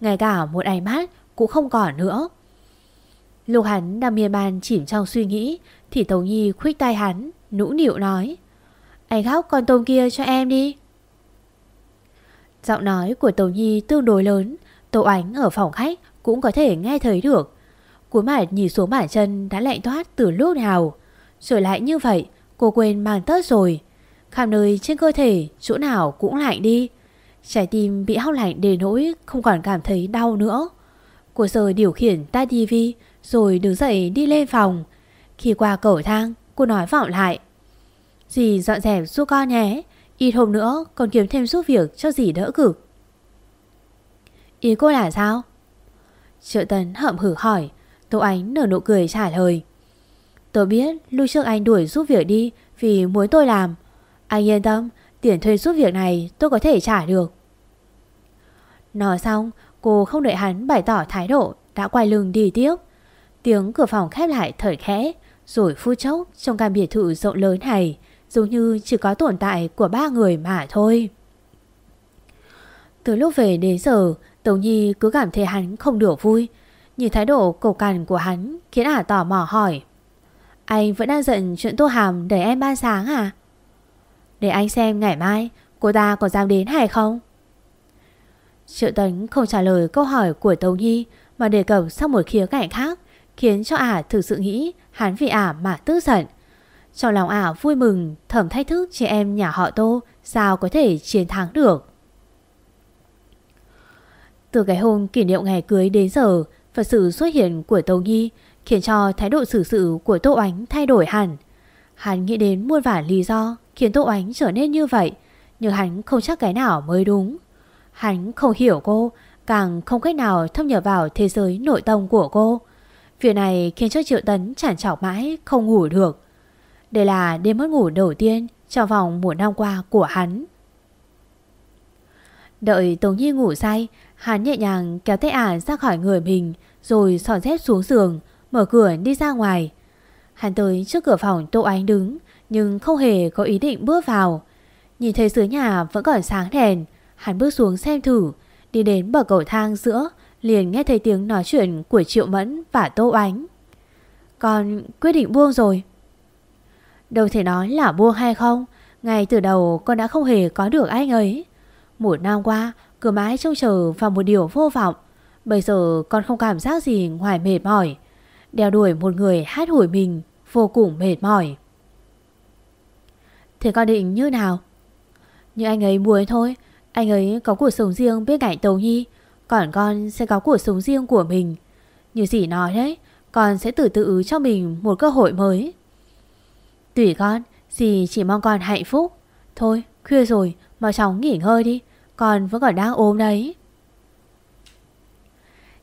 Ngay cả một ánh mắt cũng không còn nữa. Lúc hắn đang miên man chìm trong suy nghĩ, Thì Tống Nhi khuyết tay hắn. Nũ nịu nói. Anh góc con tôm kia cho em đi. Giọng nói của tàu Nhi tương đối lớn tàu Ánh ở phòng khách cũng có thể nghe thấy được. Cuối mặt nhìn xuống bản chân đã lạnh toát từ lúc nào. Rồi lại như vậy, Cô quên mang tất rồi. Khắp nơi trên cơ thể, chỗ nào cũng lạnh đi. Trái tim bị hao lạnh đến nỗi Không còn cảm thấy đau nữa. Cô giờ điều khiển ta tivi Rồi đứng dậy đi lên phòng. Khi qua cầu thang, Cô nói vọng lại. Dì dọn dẹp giúp con nhé. Ít hôm nữa còn kiếm thêm giúp việc cho dì đỡ cực. Ý cô là sao? Triệu tấn hậm hử hỏi. Tô Ánh nở nụ cười trả lời. Tôi biết lúc trước anh đuổi giúp việc đi Vì muốn tôi làm. Anh yên tâm, Tiền thuê giúp việc này tôi có thể trả được. Nói xong, Cô không đợi hắn bày tỏ thái độ, Đã quay lưng đi tiếp. Tiếng cửa phòng khép lại thở khẽ, rồi phút chốc trong căn biệt thự rộng lớn này dường như chỉ có tồn tại của ba người mà thôi. Từ lúc về đến giờ, Tống Nhi cứ cảm thấy hắn không được vui. Nhìn thái độ cầu cằn của hắn Khiến ả tò mò hỏi, Anh vẫn đang giận chuyện Tô Hàm đẩy em ban sáng à? Để anh xem ngày mai Cô ta có dám đến hay không? Triệu Tấn không trả lời câu hỏi của Tống Nhi Mà đề cập sang một khía cạnh khác khiến cho ả thực sự nghĩ hắn vì ả mà tức giận. Trong lòng ả vui mừng, thầm thách thức chị em nhà họ Tô sao có thể chiến thắng được. Từ cái hôm kỷ niệm ngày cưới đến giờ, và sự xuất hiện của Tô Nhi khiến cho thái độ xử sự của Tô Ánh thay đổi hẳn. Hắn nghĩ đến muôn vản lý do khiến Tô Ánh trở nên như vậy, nhưng hắn không chắc cái nào mới đúng. Hắn không hiểu cô, càng không cách nào thâm nhập vào thế giới nội tâm của cô. Việc này khiến cho Triệu Tấn chản chọc mãi không ngủ được. Đây là đêm mất ngủ đầu tiên trong vòng một năm qua của hắn. Đợi Tống Nhi ngủ say, hắn nhẹ nhàng kéo tay ả ra khỏi người mình rồi sòn dép xuống giường, mở cửa đi ra ngoài. Hắn tới trước cửa phòng Tô Ánh đứng nhưng không hề có ý định bước vào. Nhìn thấy dưới nhà vẫn còn sáng đèn, hắn bước xuống xem thử, đi đến bờ cầu thang giữa, liền nghe thấy tiếng nói chuyện của Triệu Mẫn và Tô Ánh. Con quyết định buông rồi. Đâu thể nói là buông hay không, ngay từ đầu con đã không hề có được anh ấy. Một năm qua, cứ mãi trông chờ vào một điều vô vọng. Bây giờ con không cảm giác gì ngoài mệt mỏi. Đeo đuổi một người hát hủi mình, vô cùng mệt mỏi. Thế con định như nào? Như anh ấy muốn thôi, anh ấy có cuộc sống riêng bên cạnh tàu Nhi, còn con sẽ có cuộc sống riêng của mình. Như dì nói đấy, con sẽ tự tự cho mình một cơ hội mới. Tùy con, dì chỉ mong con hạnh phúc. Thôi, khuya rồi, mau chóng nghỉ ngơi đi, con vẫn còn đang ốm đấy.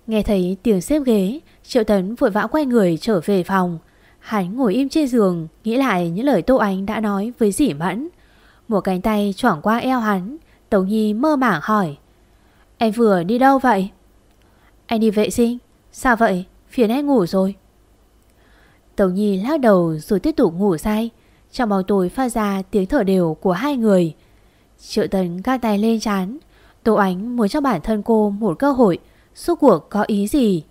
Nghe thấy tiếng xếp ghế, Triệu Tấn vội vã quay người trở về phòng. Hắn ngồi im trên giường, nghĩ lại những lời Tô Ánh đã nói với dĩ mẫn. Một cánh tay choảng qua eo hắn, Tống Nhi mơ mảng hỏi. Anh vừa đi đâu vậy? Anh đi vệ sinh. Sao vậy? Phiền em ngủ rồi. Tống Nhi lắc đầu rồi tiếp tục ngủ say. Trong bóng tối phát ra tiếng thở đều của hai người. Triệu Tấn gác tay lên chán. Tô Ánh muốn cho bản thân cô một cơ hội. Suốt cuộc có ý gì?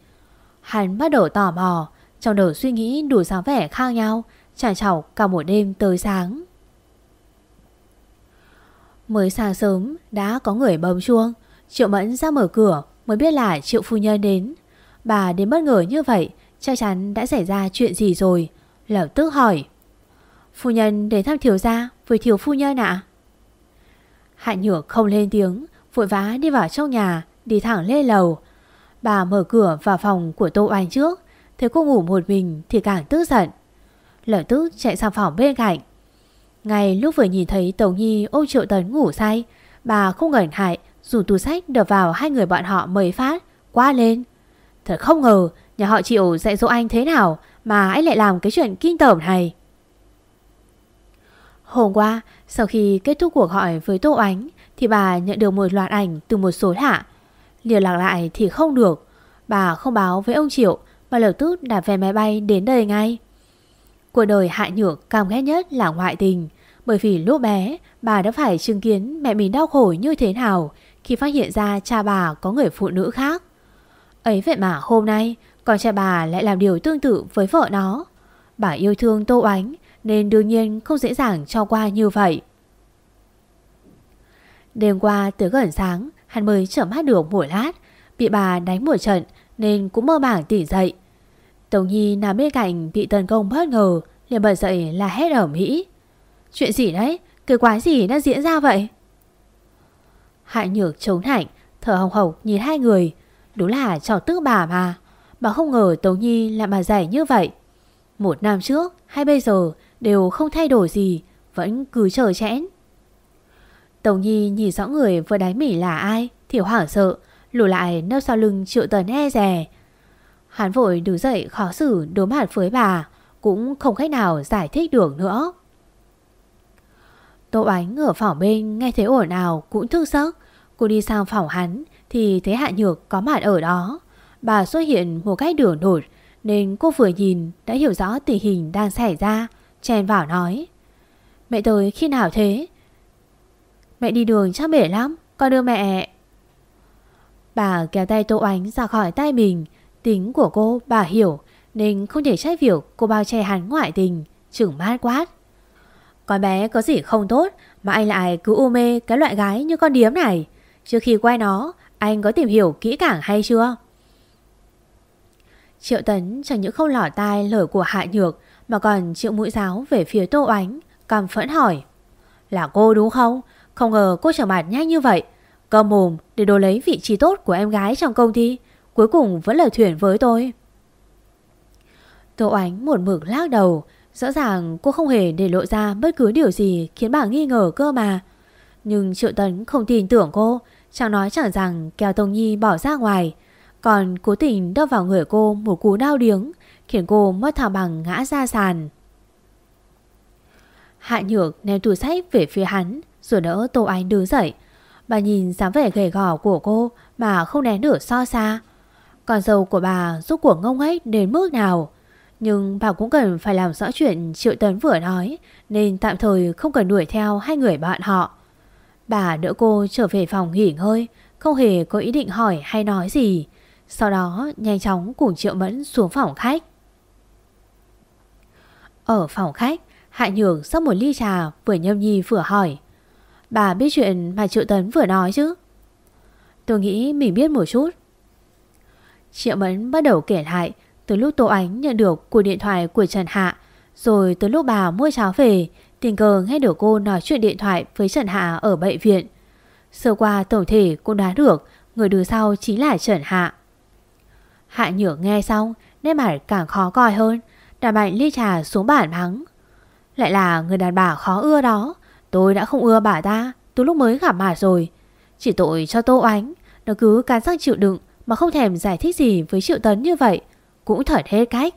Hắn bắt đầu tò mò. Trong đầu suy nghĩ đủ sáng vẻ khác nhau. Trải chọc cả một đêm tới sáng. Mới sáng sớm, đã có người bấm chuông. Triệu Mẫn ra mở cửa, mới biết là Triệu Phu Nhân đến. Bà đến bất ngờ như vậy chắc chắn đã xảy ra chuyện gì rồi. Lập tức hỏi. Phu Nhân đến thăm Thiếu Gia với Thiếu Phu Nhân ạ. À? Hạ nhược không lên tiếng, vội vã đi vào trong nhà, đi thẳng lên lầu. Bà mở cửa vào phòng của Tô Oanh trước, thấy cô ngủ một mình thì càng tức giận. Lập tức chạy sang phòng bên cạnh. Ngay lúc vừa nhìn thấy Tống Nhi ôm Triệu Tấn ngủ say, bà không ngẩn hại, dùng túi sách đập vào hai người bọn họ mấy phát, qua lên. Thật không ngờ nhà họ chịu dạy dỗ anh thế nào mà anh lại làm cái chuyện kinh tởm này. Hôm qua, sau khi kết thúc cuộc hỏi với Tô Ánh, thì bà nhận được một loạt ảnh từ một số hạ Liên lạc lại thì không được. Bà không báo với ông Triệu mà lập tức đặt vé máy bay đến đây ngay. Cuộc đời hạ nhược cam ghét nhất là ngoại tình. Bởi vì lúc bé, bà đã phải chứng kiến mẹ mình đau khổ như thế nào khi phát hiện ra cha bà có người phụ nữ khác. Ấy vậy mà hôm nay, còn cha bà lại làm điều tương tự với vợ nó. Bà yêu thương Tô Ánh nên đương nhiên không dễ dàng cho qua như vậy. Đêm qua tới gần sáng, hắn mới chậm hát được một lát, bị bà đánh một trận nên cũng mơ màng tỉnh dậy. Tống Nhi nằm bên cạnh bị tấn công bất ngờ, liền bật dậy là hét ở Mỹ. Chuyện gì đấy? Cái quái gì đã diễn ra vậy? Hạ nhược chống hạnh, thở hồng hộc nhìn hai người. Đúng là trò tức bà mà. Bà không ngờ Tống Nhi lại bà giải như vậy. Một năm trước hay bây giờ đều không thay đổi gì, vẫn cứ chờ chẽn. Tống Nhi nhìn rõ người vừa đánh mỉ là ai thì hoảng sợ, lùi lại nấp sau lưng triệu tần e rè. Hắn vội đứng dậy khó xử đối mặt với bà, cũng không cách nào giải thích được nữa. Tô Ánh ở phòng bên nghe thấy ổn nào cũng thức giấc. Cô đi sang phòng hắn thì thấy Hạ Nhược có mặt ở đó. Bà xuất hiện một cách đường đột nên cô vừa nhìn đã hiểu rõ tình hình đang xảy ra. Chen vào nói, Mẹ tới khi nào thế? Mẹ đi đường chắc mệt lắm, Con đưa mẹ Bà kéo tay Tô Ánh ra khỏi tay mình, Tính của cô bà hiểu, Nên không thể trách việc cô bao che hắn ngoại tình Chừng mát quát, Con bé có gì không tốt Mà anh lại cứ u mê cái loại gái như con điếm này Trước khi quay nó, Anh có tìm hiểu kỹ càng hay chưa Triệu Tấn chẳng những không lỏ tai lời của Hạ Nhược mà còn chịu mũi giáo về phía Tô Oánh, cầm phẫn hỏi. Là cô đúng không? Không ngờ cô trở mặt nhanh như vậy. Cơ mồm để đồ lấy vị trí tốt của em gái trong công ty. Cuối cùng vẫn là thuyền với tôi. Tô Oánh một mực lắc đầu. Rõ ràng cô không hề để lộ ra bất cứ điều gì khiến bà nghi ngờ cơ mà. Nhưng Triệu Tấn không tin tưởng cô. Chẳng nói chẳng rằng kéo Tông Nhi bỏ ra ngoài. Còn cố tình đâm vào người cô một cú đau điếng khiến cô mất thảo bằng ngã ra sàn. Hạ nhược ném túi sách về phía hắn rồi đỡ Tô anh đứng dậy. Bà nhìn dáng vẻ gầy gò của cô mà không nén được so xa. Con dâu của bà giúp của ngông ấy đến mức nào. Nhưng bà cũng cần phải làm rõ chuyện Triệu Tấn vừa nói nên tạm thời không cần đuổi theo hai người bạn họ. Bà đỡ cô trở về phòng nghỉ ngơi, không hề có ý định hỏi hay nói gì. Sau đó nhanh chóng cùng Triệu Mẫn xuống phòng khách. Ở phòng khách, Hạ Nhược sắp một ly trà vừa nhâm nhi vừa hỏi. Bà biết chuyện mà Triệu Tấn vừa nói chứ? Tôi nghĩ mình biết một chút. Triệu Mẫn bắt đầu kể lại từ lúc Tô Ánh nhận được cuộc điện thoại của Trần Hạ rồi từ lúc bà mua cháo về tình cờ nghe được cô nói chuyện điện thoại với Trần Hạ ở bệnh viện. Sơ qua tổng thể cô đoán được người đứng sau chính là Trần Hạ. Hạ nhược nghe xong, nét mặt càng khó coi hơn. Đặt mạnh ly trà xuống bàn mắng. Lại là người đàn bà khó ưa đó. Tôi đã không ưa bà ta, Từ lúc mới gặp bà rồi. Chỉ tội cho Tô Ánh, Nó cứ cán răng chịu đựng Mà không thèm giải thích gì với Triệu Tấn như vậy. Cũng thật hết cách.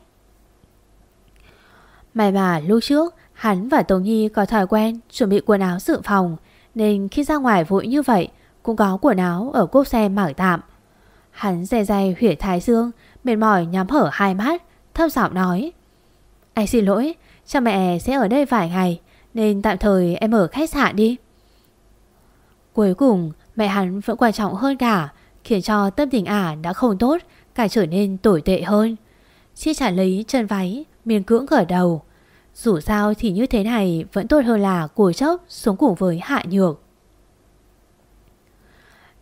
May mà lúc trước, Hắn và Tống Nhi có thói quen Chuẩn bị quần áo dự phòng, Nên khi ra ngoài vội như vậy, Cũng có quần áo ở cốp xe mảng tạm. Hắn dè dày huyệt thái dương, Mệt mỏi nhắm hở hai mắt Thâm giọng nói. Anh xin lỗi, Cha mẹ sẽ ở đây vài ngày, Nên tạm thời em ở khách sạn đi. Cuối cùng, mẹ hắn vẫn quan trọng hơn cả, Khiến cho tâm tình ả đã không tốt, Cả trở nên tồi tệ hơn. Chi trả lấy chân váy Miền cưỡng gở đầu. Dù sao thì như thế này Vẫn tốt hơn là cùi chốc xuống cùng với hạ nhược.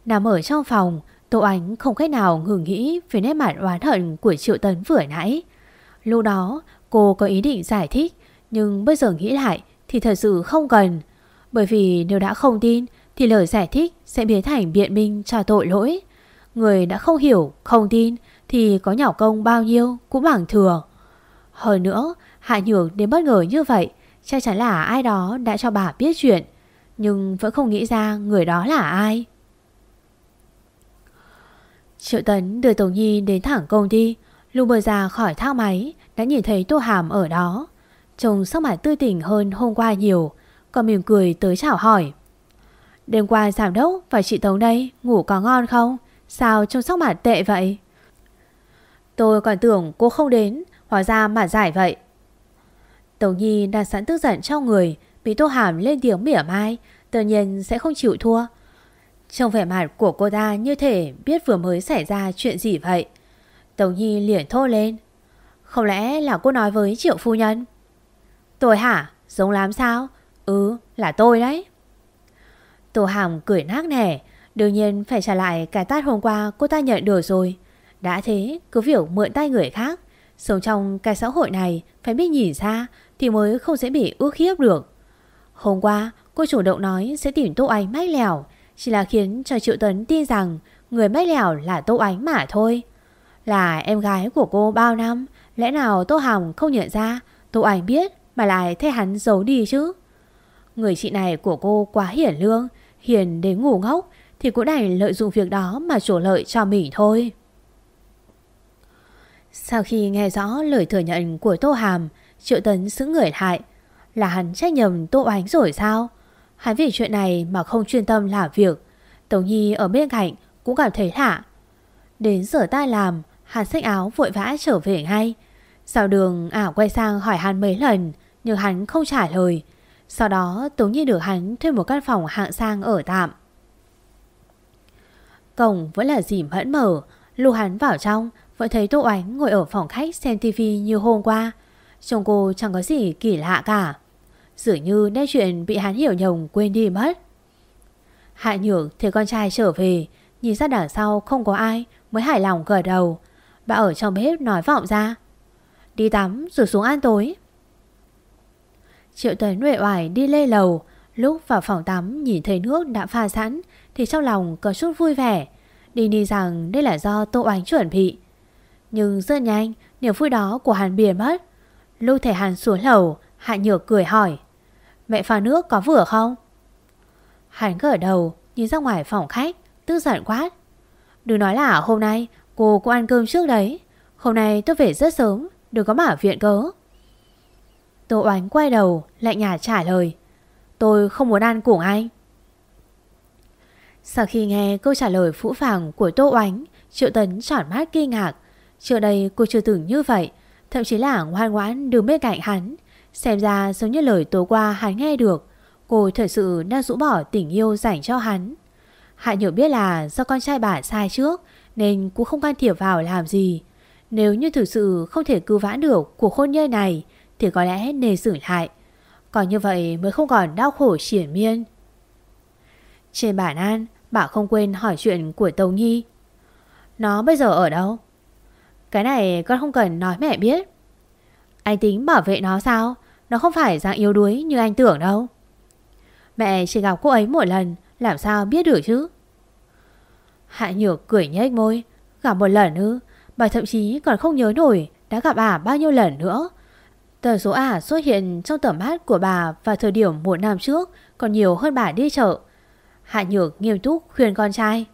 Nằm ở trong phòng Tô Ánh không cách nào ngừng nghĩ Về nét mặt oán hận của Triệu Tấn vừa nãy. Lúc đó Cô có ý định giải thích Nhưng bây giờ nghĩ lại thì thật sự không cần. Bởi vì nếu đã không tin Thì lời giải thích sẽ biến thành biện minh cho tội lỗi. Người đã không hiểu, không tin Thì có nhỏ công bao nhiêu cũng bằng thừa. Hơn nữa Hạ Nhược đến bất ngờ như vậy Chắc chắn là ai đó đã cho bà biết chuyện. Nhưng vẫn không nghĩ ra người đó là ai. Triệu Tấn đưa Tống Nhi đến thẳng công ty Lúc bơi ra khỏi thang máy đã nhìn thấy Tô Hàm ở đó. Trông sắc mặt tươi tỉnh hơn hôm qua nhiều, còn mỉm cười tới chào hỏi. Đêm qua giám đốc và chị Tống đây ngủ có ngon không? Sao trông sắc mặt tệ vậy? Tôi còn tưởng cô không đến, hóa ra mà giải vậy. Tống Nhi đang sẵn tức giận trong người, bị Tô Hàm lên tiếng mỉa mai, tự nhiên sẽ không chịu thua. Trong vẻ mặt của cô ta như thể biết vừa mới xảy ra chuyện gì vậy. Tống Nhi liền thô lên. Không lẽ là cô nói với triệu phu nhân? Tôi hả? Giống lắm sao? Ừ là tôi đấy. Tô Hàm cười nát nẻ. Đương nhiên phải trả lại cái tát hôm qua cô ta nhận được rồi. Đã thế, cứ việc mượn tay người khác. Sống trong cái xã hội này, Phải biết nhìn ra Thì mới không dễ bị ước hiếp được. Hôm qua, cô chủ động nói Sẽ tìm Tô anh mách lẻo. Chỉ là khiến cho Triệu Tấn tin rằng Người mách lẻo là Tô Ánh mà thôi. Là em gái của cô bao năm, Lẽ nào Tô Hồng không nhận ra Tô ánh biết mà lại thay hắn giấu đi chứ? Người chị này của cô quá hiển lương, Hiền đến ngủ ngốc Thì cũng đành lợi dụng việc đó mà trổ lợi cho mình thôi. Sau khi nghe rõ lời thừa nhận của Tô Hàm, Triệu Tấn xứng người lại. Là hắn trách nhầm Tô Ánh rồi sao? Hắn vì chuyện này mà không chuyên tâm làm việc. Tống Nhi ở bên cạnh cũng cảm thấy lạ. Đến giờ ta làm, Hắn xách áo vội vã trở về ngay. Sau đường ảo quay sang hỏi hắn mấy lần, Nhưng hắn không trả lời. Sau đó, Tống Nhi được hắn thuê một căn phòng hạng sang ở tạm. Cổng vẫn là dìm hẫn mở. Lù hắn vào trong, Vẫn thấy Tô Ánh ngồi ở phòng khách xem tivi như hôm qua. Trông cô chẳng có gì kỳ lạ cả. Dường như nét chuyện bị hắn hiểu nhồng quên đi mất. Hạ nhược thấy con trai trở về, Nhìn ra đằng sau không có ai, Mới hài lòng gật đầu. Bà ở trong bếp nói vọng ra, Đi tắm rồi xuống ăn tối. Triệu Tuấn uể oải đi lê lầu, Lúc vào phòng tắm nhìn thấy nước đã pha sẵn Thì trong lòng có chút vui vẻ, Đi đi rằng đây là do Tô Ánh chuẩn bị. Nhưng rất nhanh, Niềm vui đó của hắn biển mất. Lúc thể hắn xuống lầu, Hạ nhược cười hỏi Mẹ pha nước có vừa không? Hắn gỡ đầu, nhìn ra ngoài phòng khách, Tức giận quát. Đừng nói là hôm nay, cô cũng ăn cơm trước đấy. Hôm nay tôi về rất sớm, Đừng có mở viện cớ. Tô Oánh quay đầu, lạnh nhạt trả lời. Tôi không muốn ăn cùng anh. Sau khi nghe câu trả lời phũ phàng của Tô Oánh, Triệu Tấn tròn mắt kinh ngạc. Trước đây cô chưa từng như vậy, Thậm chí là ngoan ngoãn đứng bên cạnh hắn Xem ra giống như lời tối qua hắn nghe được, Cô thật sự đang rũ bỏ tình yêu dành cho hắn. Hạ nhược biết là do con trai bà sai trước, Nên cũng không can thiệp vào làm gì. Nếu như thực sự không thể cứu vãn được cuộc hôn nhân này, Thì có lẽ nên xử lại. Còn như vậy mới không còn đau khổ triển miên. Trên bản an, Bà không quên hỏi chuyện của Tâu Nhi. Nó bây giờ ở đâu? Cái này con không cần nói mẹ biết. Anh tính bảo vệ nó sao? Nó không phải dạng yếu đuối như anh tưởng đâu. Mẹ chỉ gặp cô ấy một lần, Làm sao biết được chứ? Hạ nhược cười nhếch môi, Gặp một lần ư? Bà thậm chí còn không nhớ nổi Đã gặp ả bao nhiêu lần nữa. Tờ số ả xuất hiện trong tầm mắt của bà Vào thời điểm một năm trước, Còn nhiều hơn bà đi chợ. Hạ nhược nghiêm túc khuyên con trai.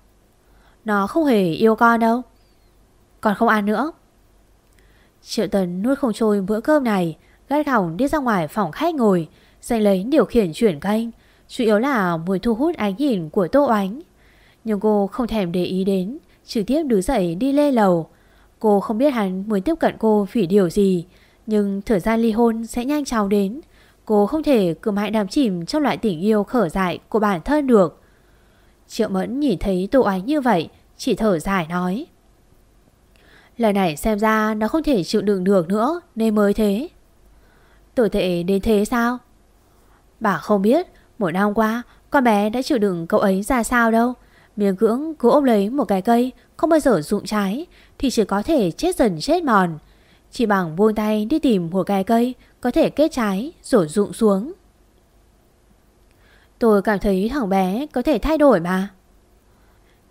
Nó không hề yêu con đâu. Còn không ăn nữa. Triệu tần nuốt không trôi bữa cơm này Gắt gỏng đi ra ngoài phòng khách ngồi, Giành lấy điều khiển chuyển kênh. Chủ yếu là muốn thu hút ánh nhìn của Tô Oánh Nhưng cô không thèm để ý đến, Trực tiếp đứng dậy đi lê lầu. Cô không biết hắn muốn tiếp cận cô vì điều gì, Nhưng thời gian ly hôn sẽ nhanh chóng đến. Cô không thể cứ mãi đắm chìm trong loại tình yêu khở dại của bản thân được. Triệu Mẫn nhìn thấy Tô Oánh như vậy, Chỉ thở dài nói. Lần này xem ra nó không thể chịu đựng được nữa, Nên mới thế. Tồi tệ đến thế sao? Bà không biết, Một năm qua, con bé đã chịu đựng cậu ấy ra sao đâu. Miếng cưỡng cứ ôm lấy một cái cây, Không bao giờ rụng trái, Thì chỉ có thể chết dần chết mòn. Chỉ bằng buông tay đi tìm một cái cây Có thể kết trái rồi rụng xuống. Tôi cảm thấy thằng bé có thể thay đổi mà.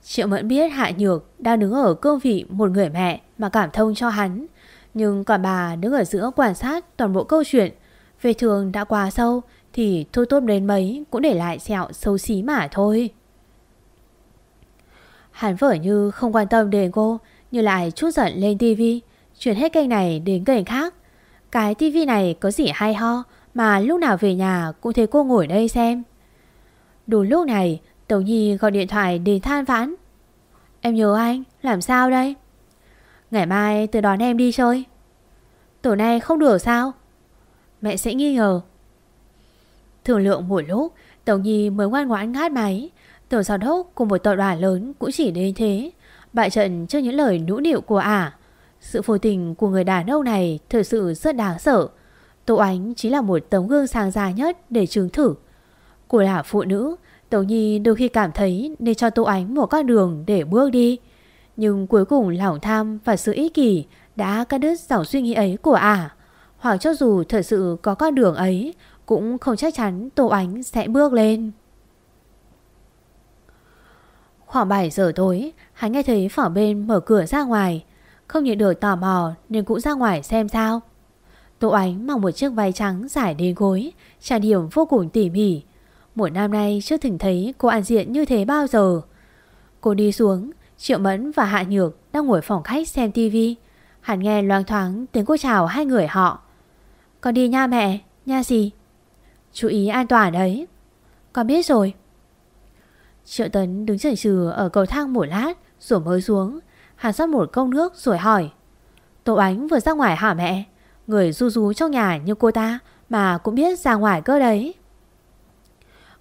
Triệu Mẫn biết Hạ Nhược đang đứng ở cương vị một người mẹ mà cảm thông cho hắn. Nhưng còn bà đứng ở giữa quan sát toàn bộ câu chuyện. Về thường đã quá sâu, thì thôi tốt đến mấy cũng để lại sẹo xấu xí mà thôi. Hắn vở như không quan tâm đến cô như lại chút giận lên tivi, chuyển hết kênh này đến kênh khác. Cái tivi này có gì hay ho mà lúc nào về nhà cũng thấy cô ngồi đây xem. Đúng lúc này, Tống Nhi gọi điện thoại đến than vãn Em nhớ anh, Làm sao đây Ngày mai tôi đón em đi chơi. Tối nay không được sao? Mẹ sẽ nghi ngờ. Thường lượng một lúc, Tống Nhi mới ngoan ngoãn ngát máy. Tổng giám đốc cùng một tội đoàn lớn cũng chỉ đến thế. Bại trận trước những lời nũ nịu của ả. Sự phù tình của người đàn ông này Thật sự rất đáng sợ. Tô Ánh chỉ là một tấm gương sáng giá nhất Để chứng thử. Cô là phụ nữ, Tống Nhi đôi khi cảm thấy nên cho Tô Ánh một con đường để bước đi. Nhưng cuối cùng lòng tham và sự ích kỷ đã cắt đứt dòng suy nghĩ ấy của ả. À. Hoặc cho dù thật sự có con đường ấy, cũng không chắc chắn Tô Ánh sẽ bước lên. Khoảng 7 giờ tối, hắn nghe thấy phỏ bên mở cửa ra ngoài. Không nhịn được tò mò nên cũng ra ngoài xem sao. Tô Ánh mặc một chiếc váy trắng dài đến gối, tràn điểm vô cùng tỉ mỉ. Một năm nay chưa từng thấy cô ăn diện như thế bao giờ Cô đi xuống Triệu Mẫn và Hạ Nhược đang ngồi phòng khách xem tivi Hẳn nghe loang thoáng tiếng cô chào hai người họ. Con đi nha mẹ, Nha gì? Chú ý an toàn đấy Con biết rồi. Triệu Tấn đứng chần chừ ở cầu thang một lát, Rồi mới xuống. Hàn rót một cốc nước rồi hỏi. Tổ ánh vừa ra ngoài hả mẹ? Người du rú trong nhà như cô ta Mà cũng biết ra ngoài cơ đấy.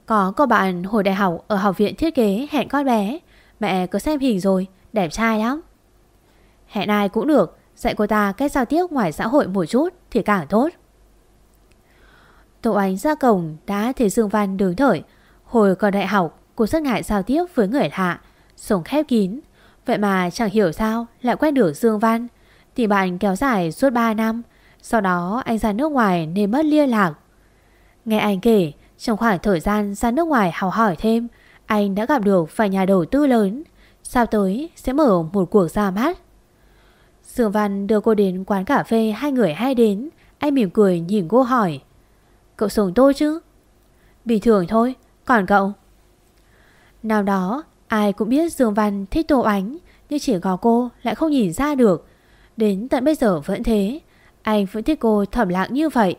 Có cô bạn hồi đại học ở học viện thiết kế hẹn con bé. Mẹ có xem hình rồi, đẹp trai lắm. Hẹn ai cũng được Dạy cô ta cách giao tiếp ngoài xã hội một chút Thì càng tốt. Tổ ánh ra cổng đã thấy Dương Văn đứng thởi Hồi còn đại học Cô rất ngại giao tiếp với người lạ Sống khép kín. Vậy mà chẳng hiểu sao lại quen được Dương Văn. Thì bạn kéo dài suốt 3 năm Sau đó anh ra nước ngoài nên mất liên lạc. Nghe anh kể Trong khoảng thời gian ra nước ngoài học hỏi thêm anh đã gặp được vài nhà đầu tư lớn. Sao tới sẽ mở một cuộc ra mắt. Dương Văn đưa cô đến quán cà phê hai người hay đến. Anh mỉm cười nhìn cô hỏi, Cậu sống tôi chứ? Bình thường thôi. Còn cậu? Nào đó, ai cũng biết Dương Văn thích Tô Ánh, Nhưng chỉ có cô lại không nhìn ra được. Đến tận bây giờ vẫn thế. Anh vẫn thích cô thầm lặng như vậy.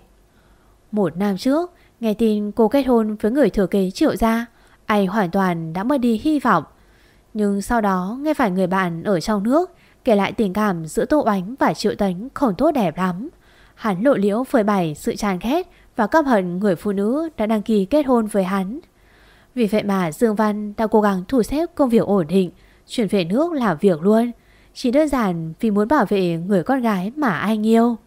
Một năm trước, Nghe tin cô kết hôn với người thừa kế triệu gia. Anh hoàn toàn đã mất đi hy vọng Nhưng sau đó nghe phải người bạn ở trong nước Kể lại tình cảm giữa Tô Ánh và Triệu Tấn không tốt đẹp lắm Hắn lộ liễu phơi bày sự chán ghét và căm hận người phụ nữ đã đăng ký kết hôn với hắn. Vì vậy mà Dương Văn đã cố gắng thu xếp công việc ổn định, chuyển về nước làm việc luôn. Chỉ đơn giản vì muốn bảo vệ người con gái mà anh yêu.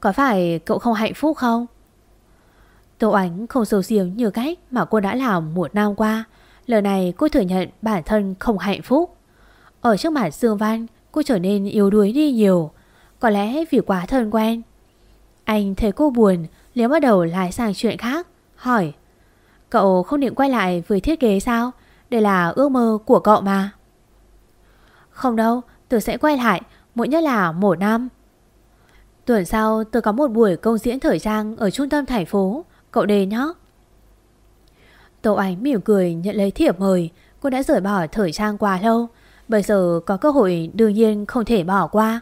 Có phải cậu không hạnh phúc không? Tô Ánh không sâu riêng như cách mà cô đã làm một năm qua. Lần này cô thừa nhận bản thân không hạnh phúc. Ở trước mặt Dương Văn, cô trở nên yếu đuối đi nhiều. Có lẽ vì quá thân quen anh thấy cô buồn liền bắt đầu lái sang chuyện khác Hỏi Cậu không định quay lại với thiết kế sao Đây là ước mơ của cậu mà Không đâu Tôi sẽ quay lại Mỗi nhất là một năm Tuần sau tôi có một buổi công diễn thời trang Ở trung tâm thành phố Cậu đề nhé Tô Ánh mỉm cười nhận lấy thiệp mời. Cô đã rời bỏ thời trang quá lâu. Bây giờ có cơ hội đương nhiên không thể bỏ qua.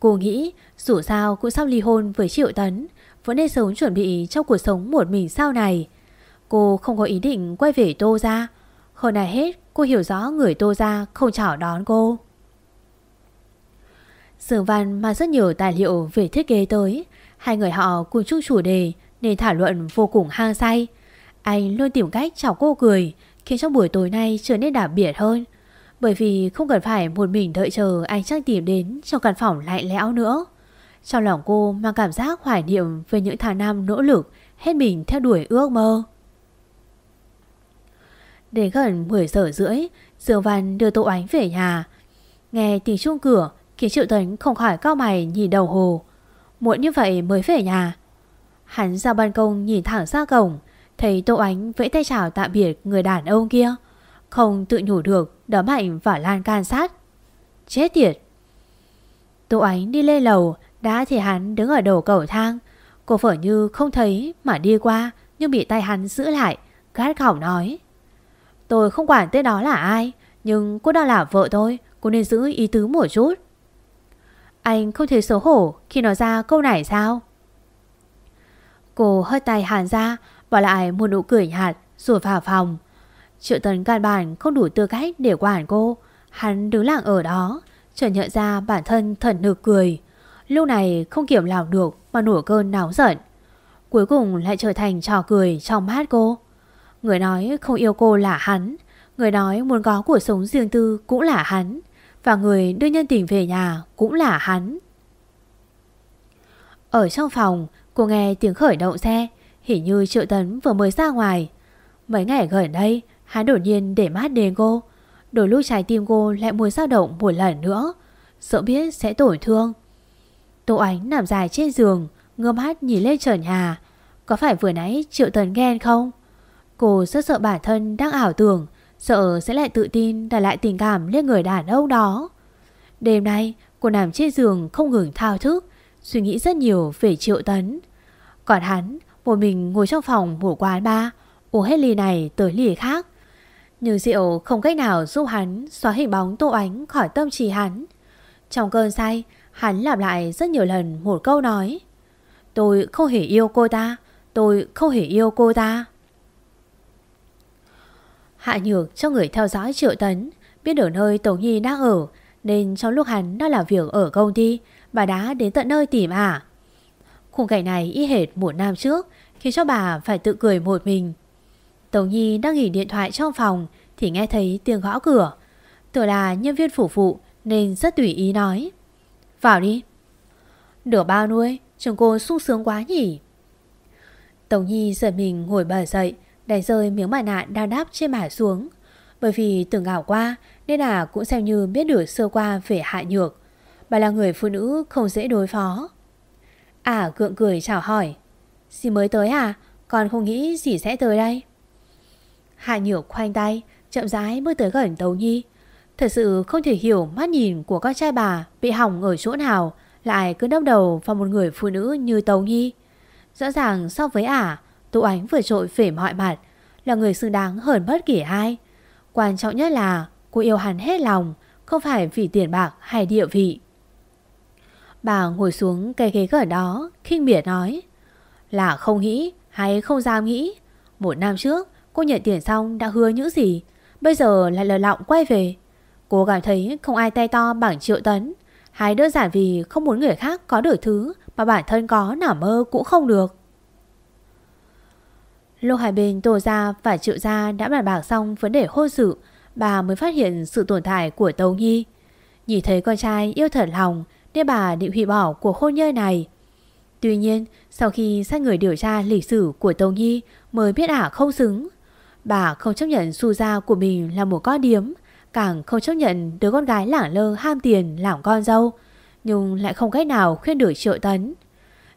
Cô nghĩ dù sao cũng sắp ly hôn với Triệu Tấn. Vẫn nên sống chuẩn bị cho cuộc sống một mình sau này. Cô không có ý định quay về Tô Gia. Hơn này hết, cô hiểu rõ người Tô Gia không chào đón cô. Sường Văn mang rất nhiều tài liệu về thiết kế tới. Hai người họ cùng chung chủ đề. Nên thảo luận vô cùng hang say Anh luôn tìm cách chào cô cười Khiến cho buổi tối nay trở nên đặc biệt hơn Bởi vì không cần phải một mình đợi chờ Anh chắc tìm đến trong căn phòng lạnh lẽo nữa trong lòng cô mang cảm giác hoài niệm về những tháng năm nỗ lực hết mình theo đuổi ước mơ. Đến gần 10 giờ rưỡi, Dương Văn đưa Tô Ánh về nhà. Nghe tiếng chuông cửa khiến Triệu Tấn không khỏi cao mày nhìn đầu hồ. Muộn như vậy mới về nhà. Hắn ra ban công nhìn thẳng ra cổng, thấy Tô Ánh vẫy tay chào tạm biệt người đàn ông kia. Không tự nhủ được, đấm mạnh và lan can sát. Chết tiệt! Tô Ánh đi lên lầu, đã thì hắn đứng ở đầu cầu thang Cô phở như không thấy mà đi qua Nhưng bị tay hắn giữ lại Gát khảo nói Tôi không quản tên đó là ai Nhưng cô đang là vợ tôi Cô nên giữ ý tứ một chút Anh không thấy xấu hổ khi nói ra câu này sao Cô hơi tay hàn ra Bỏ lại một nụ cười nhạt Rồi vào phòng Triệu tấn căn bản không đủ tư cách để quản cô Hắn đứng lặng ở đó Chợt nhận ra bản thân thần nực cười Lúc này không kiểm lòng được mà nổi cơn náo giận. Cuối cùng lại trở thành trò cười trong mắt cô. Người nói không yêu cô là hắn. Người nói muốn có cuộc sống riêng tư cũng là hắn. Và người đưa nhân tình về nhà cũng là hắn. Ở trong phòng, cô nghe tiếng khởi động xe. Hình như Triệu Tấn vừa mới ra ngoài. Mấy ngày gần đây, hắn đột nhiên để mát đến cô. Đôi lúc trái tim cô lại muốn dao động một lần nữa. Sợ biết sẽ tổn thương. Tô Ánh nằm dài trên giường Ngơ mắt nhìn lên trần nhà Có phải vừa nãy Triệu Tấn ghen không Cô rất sợ bản thân đang ảo tưởng Sợ sẽ lại tự tin Đặt lại tình cảm lên người đàn ông đó Đêm nay cô nằm trên giường Không ngừng thao thức Suy nghĩ rất nhiều về Triệu Tấn còn hắn, một mình ngồi trong phòng một quán ba, Uống hết ly này tới ly khác. Nhưng rượu không cách nào giúp hắn Xóa hình bóng Tô Ánh khỏi tâm trí hắn. Trong cơn say, Hắn lặp lại rất nhiều lần một câu nói. Tôi không hề yêu cô ta, Tôi không hề yêu cô ta. Hạ nhược cho người theo dõi triệu tấn Biết được nơi Tống Nhi đang ở, Nên trong lúc hắn đang làm việc ở công ty, Bà đã đến tận nơi tìm à Khung cảnh này y hệt một năm trước, Khiến cho bà phải tự cười một mình. Tống Nhi đang nghỉ điện thoại trong phòng Thì nghe thấy tiếng gõ cửa. Tưởng là nhân viên phủ phụ Nên rất tùy ý nói. Vào đi. Nửa bao nuôi? Chồng cô sung sướng quá nhỉ. Tống Nhi giật mình ngồi bờ dậy, Đánh rơi miếng mặt nạ đang đáp trên mả xuống. Bởi vì từng ảo qua nên là cũng xem như biết được sơ qua về Hạ Nhược. Bà là người phụ nữ không dễ đối phó. À cượng cười chào hỏi. Dì mới tới à? Con không nghĩ gì sẽ tới đây. Hạ Nhược khoanh tay, chậm rãi bước tới gần Tấu Nhi. Thật sự không thể hiểu mắt nhìn của con trai bà bị hỏng ở chỗ nào lại cứ đâm đầu vào một người phụ nữ như Tấu Nhi. Rõ ràng so với ả, Tú Ánh vừa trội về mọi mặt, là người xứng đáng hơn bất kỳ ai. Quan trọng nhất là cô yêu hắn hết lòng, không phải vì tiền bạc hay địa vị. Bà ngồi xuống cây ghế gở đó, khinh miệt nói. Là không nghĩ hay không dám nghĩ. Một năm trước, cô nhận tiền xong đã hứa những gì, bây giờ lại lờ lọng quay về. Cô cảm thấy không ai tay to bằng triệu tấn, hay đơn giản vì không muốn người khác có được thứ mà bản thân có nả mơ cũng không được. Lúc hai bên Tô Gia và Triệu Gia đã bàn bạc xong vấn đề hôn sự, bà mới phát hiện sự tồn tại của Tâu Nhi. Nhìn thấy con trai yêu thật lòng nên bà định hủy bỏ cuộc hôn nhân này. Tuy nhiên, sau khi sai người điều tra lịch sử của Tông Nhi mới biết ả không xứng. Bà không chấp nhận Su Gia của mình là một con điếm, càng không chấp nhận đứa con gái lảng lơ ham tiền làm con dâu, nhưng lại không cách nào khuyên được Triệu Tấn.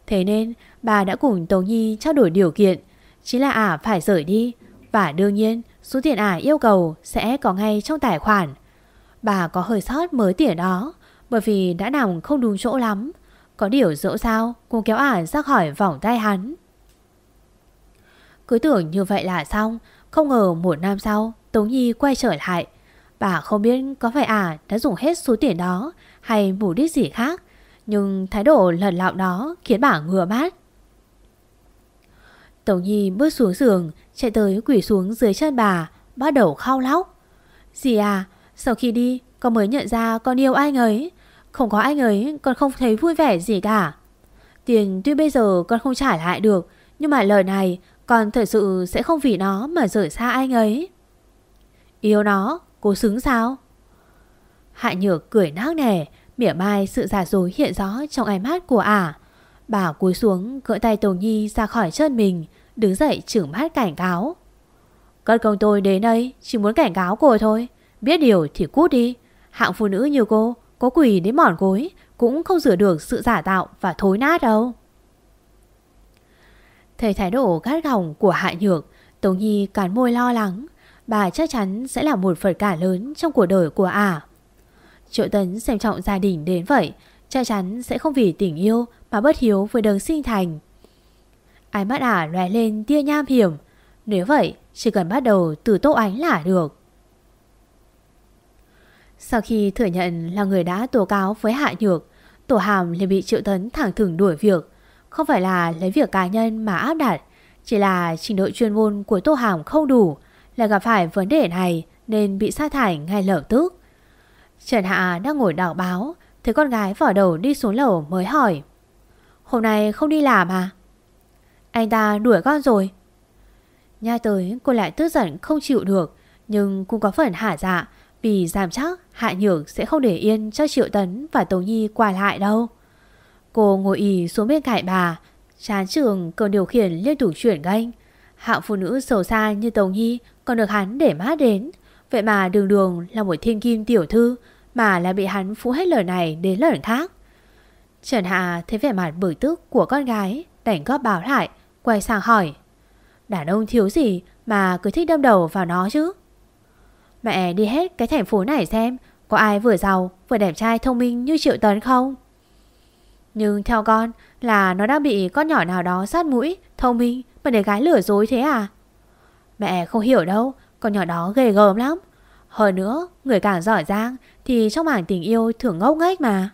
Thế nên, bà đã cùng Tâu Nhi trao đổi điều kiện, Chính là ả phải rời đi Và đương nhiên số tiền ả yêu cầu Sẽ có ngay trong tài khoản Bà có hơi sót mới tiền đó bởi vì đã nằm không đúng chỗ lắm Có điều dẫu sao Cô kéo ả ra khỏi vòng tay hắn Cứ tưởng như vậy là xong Không ngờ một năm sau Tống Nhi quay trở lại Bà không biết có phải ả đã dùng hết số tiền đó Hay mục đích gì khác Nhưng thái độ lần lạo đó Khiến bà ngừa mát Tống Nhi bước xuống giường, chạy tới quỷ xuống dưới chân bà, bắt đầu khao lóc. Dì à, sau khi đi, con mới nhận ra con yêu anh ấy. Không có anh ấy, con không thấy vui vẻ gì cả. Tiền tuy bây giờ con không trả lại được, nhưng mà lời này con thật sự sẽ không vì nó mà rời xa anh ấy. Yêu nó, cô xứng sao? Hạ nhược cười nát nẻ, mỉa mai sự giả dối hiện rõ trong ánh mắt của ả. Bà cúi xuống gỡ tay Tùng Nhi ra khỏi chân mình Đứng dậy trưởng mắt cảnh cáo Cất công tôi đến đây Chỉ muốn cảnh cáo cô thôi Biết điều thì cút đi Hạng phụ nữ như cô có quỷ đến mòn gối, Cũng không rửa được sự giả tạo và thối nát đâu. Thấy thái độ gắt gỏng của Hạ Nhược, Tống Nhi cắn môi lo lắng, Bà chắc chắn sẽ là một phần cả lớn Trong cuộc đời của ả. Triệu Tấn xem trọng gia đình đến vậy, Chắc chắn sẽ không vì tình yêu Mà bất hiếu với đường sinh thành. Ánh mắt ả lóe lên tia nham hiểm, Nếu vậy chỉ cần bắt đầu từ Tô Ánh là được. Sau khi thừa nhận là người đã tố cáo với Hạ Nhược, Tổ hàm liền bị Triệu Tấn thẳng thừng đuổi việc. Không phải là lấy việc cá nhân mà áp đặt, Chỉ là trình độ chuyên môn của Tô Hàm không đủ Là gặp phải vấn đề này Nên bị sa thải ngay lập tức. Trần Hạ đang ngồi đọc báo, Thấy con gái vỏ đầu đi xuống lầu mới hỏi, Hôm nay không đi làm à? Anh ta đuổi con rồi. Nha tới cô lại tức giận không chịu được, Nhưng cũng có phần hả dạ vì giảm chắc, Hạ Nhược sẽ không để yên cho Triệu Tấn và Tống Nhi qua lại đâu. Cô ngồi ì xuống bên cạnh bà, Chán trường cơn điều khiển liên tục chuyển ganh. Hạng phụ nữ sầu xa như Tống Nhi Còn được hắn để mát đến. Vậy mà đường đường là một thiên kim tiểu thư, Mà lại bị hắn phụ hết lời này đến lời khác. Trần Hạ thấy vẻ mặt bực tức của con gái, Đành góp báo lại, Quay sang hỏi. Đàn ông thiếu gì mà cứ thích đâm đầu vào nó chứ? Mẹ đi hết cái thành phố này xem, Có ai vừa giàu, vừa đẹp trai, thông minh như Triệu Tấn không? Nhưng theo con, là nó đã bị con nhỏ nào đó sát mũi, Thông minh mà để gái lừa dối thế à? Mẹ không hiểu đâu, Con nhỏ đó ghê gớm lắm. Hơn nữa, người càng giỏi giang Thì trong mảng tình yêu thường ngốc nghếch mà.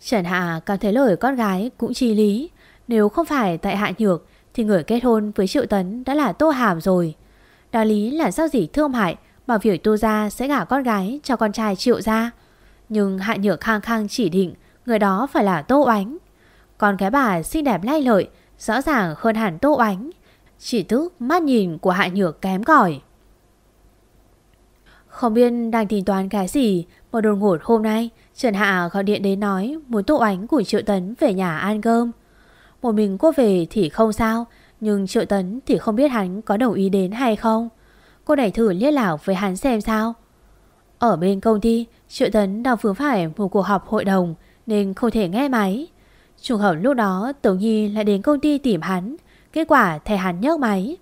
Trần Hạ cảm thấy lời con gái cũng chi lý. Nếu không phải tại Hạ Nhược Thì người kết hôn với Triệu Tấn đã là Tô Hàm rồi. Đạo lý là sao gì thương hại mà việc tu Gia sẽ gả con gái cho con trai Triệu Gia? Nhưng Hạ Nhược khang khang chỉ định, Người đó phải là Tô Oánh. Còn cái bà xinh đẹp lay lợi, Rõ ràng hơn hẳn Tô Oánh. Chỉ tức mắt nhìn của Hạ Nhược kém cỏi. Không biết đang tính toán cái gì Mà đồn ngột hôm nay, Trần Hạ gọi điện đến nói Muốn Tô ánh của Triệu Tấn về nhà ăn cơm. Một mình cô về thì không sao nhưng Triệu Tấn thì không biết hắn có đồng ý đến hay không. Cô đẩy thử liên lạc với hắn xem sao. Ở bên công ty, Triệu Tấn đang vướng phải một cuộc họp hội đồng Nên không thể nghe máy. Trùng hợp lúc đó Tống Nhi lại đến công ty tìm hắn, Kết quả thầy hắn nhấc máy.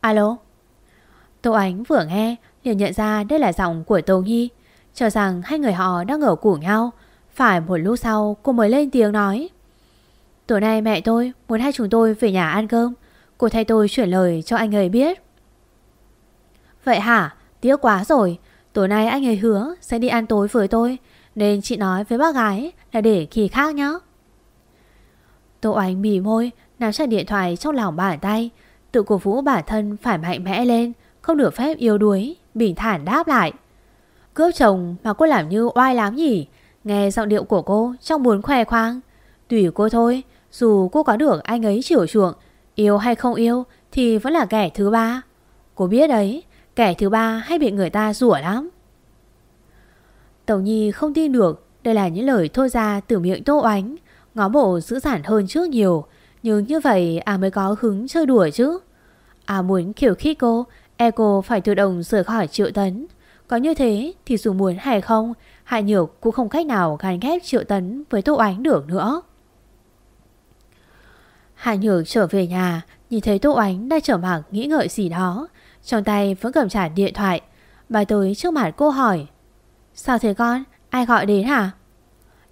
Alo? Tô Ánh vừa nghe, liền nhận ra đây là giọng của Tô Nhi. Cho rằng hai người họ đang ở cùng nhau. Phải một lúc sau, cô mới lên tiếng nói. Tối nay mẹ tôi muốn hai chúng tôi về nhà ăn cơm. Cô thay tôi chuyển lời cho anh ấy biết. Vậy hả? Tiếc quá rồi. Tối nay anh ấy hứa sẽ đi ăn tối với tôi, Nên chị nói với bác gái là để kỳ khác nhé Tô Ánh mỉ môi, Nắm chặt điện thoại trong lòng bàn tay. Tự cổ vũ bản thân phải mạnh mẽ lên, Không được phép yếu đuối, Bình thản đáp lại. Cướp chồng mà cô làm như oai lắm nhỉ? Nghe giọng điệu của cô trong muốn khoe khoang. Tùy cô thôi dù cô có được anh ấy chiều chuộng, Yêu hay không yêu Thì vẫn là kẻ thứ ba. Cô biết đấy, Kẻ thứ ba hay bị người ta rủa lắm. Tổng Nhi không tin được, Đây là những lời thô ra từ miệng Tô Oánh. Ngó bộ dữ dản hơn trước nhiều, Nhưng như vậy à mới có hứng chơi đùa chứ. À muốn kiểu khích cô E cô phải tự động rời khỏi triệu tấn. Có như thế thì dù muốn hay không, Hạ Nhược cũng không cách nào gắn ghép triệu tấn với Tô Oánh được nữa. Hàn Nhược trở về nhà, Nhìn thấy Tô Ánh đang trở mặc nghĩ ngợi gì đó Trong tay vẫn cầm trả điện thoại Bà tới trước mặt cô hỏi, Sao thế con? Ai gọi đến hả?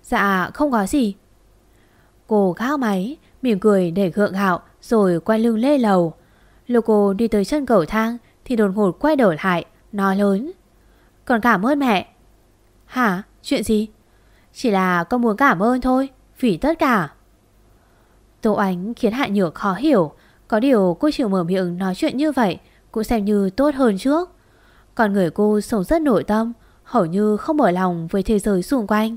Dạ không có gì Cô gác máy, Mỉm cười để gượng gạo Rồi quay lưng lê lầu Lúc cô đi tới chân cầu thang Thì đột ngột quay đổi lại, Nói lớn Còn cảm ơn mẹ Hả? Chuyện gì? Chỉ là con muốn cảm ơn thôi, Vì tất cả Tô Ánh khiến Hạ Nhược khó hiểu. Có điều cô chịu mở miệng nói chuyện như vậy Cũng xem như tốt hơn trước. Còn người cô sống rất nội tâm, Hầu như không mở lòng với thế giới xung quanh.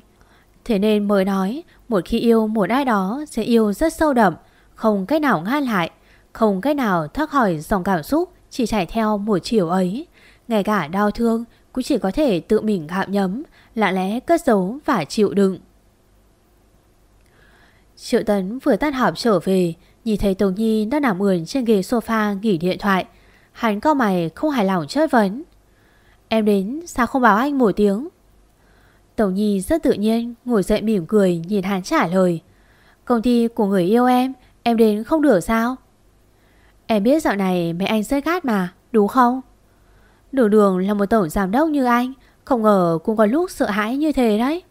Thế nên mới nói, Một khi yêu một ai đó Sẽ yêu rất sâu đậm, Không cách nào ngăn lại, Không cách nào thoát khỏi dòng cảm xúc Chỉ chạy theo một chiều ấy. Ngay cả đau thương, Cũng chỉ có thể tự mình gạm nhấm Lạ lẽ cất giấu và chịu đựng. Triệu Tấn vừa tan họp trở về, Nhìn thấy Tống Nhi đang nằm ườn trên ghế sofa nghỉ điện thoại. Hắn co mày, không hài lòng chất vấn. Em đến, sao không báo anh một tiếng? Tống Nhi rất tự nhiên Ngồi dậy mỉm cười nhìn hắn trả lời. Công ty của người yêu em Em đến không được sao? Em biết dạo này mẹ anh rất gắt mà, Đúng không? Đường đường là một tổng giám đốc như anh, Không ngờ cũng có lúc sợ hãi như thế đấy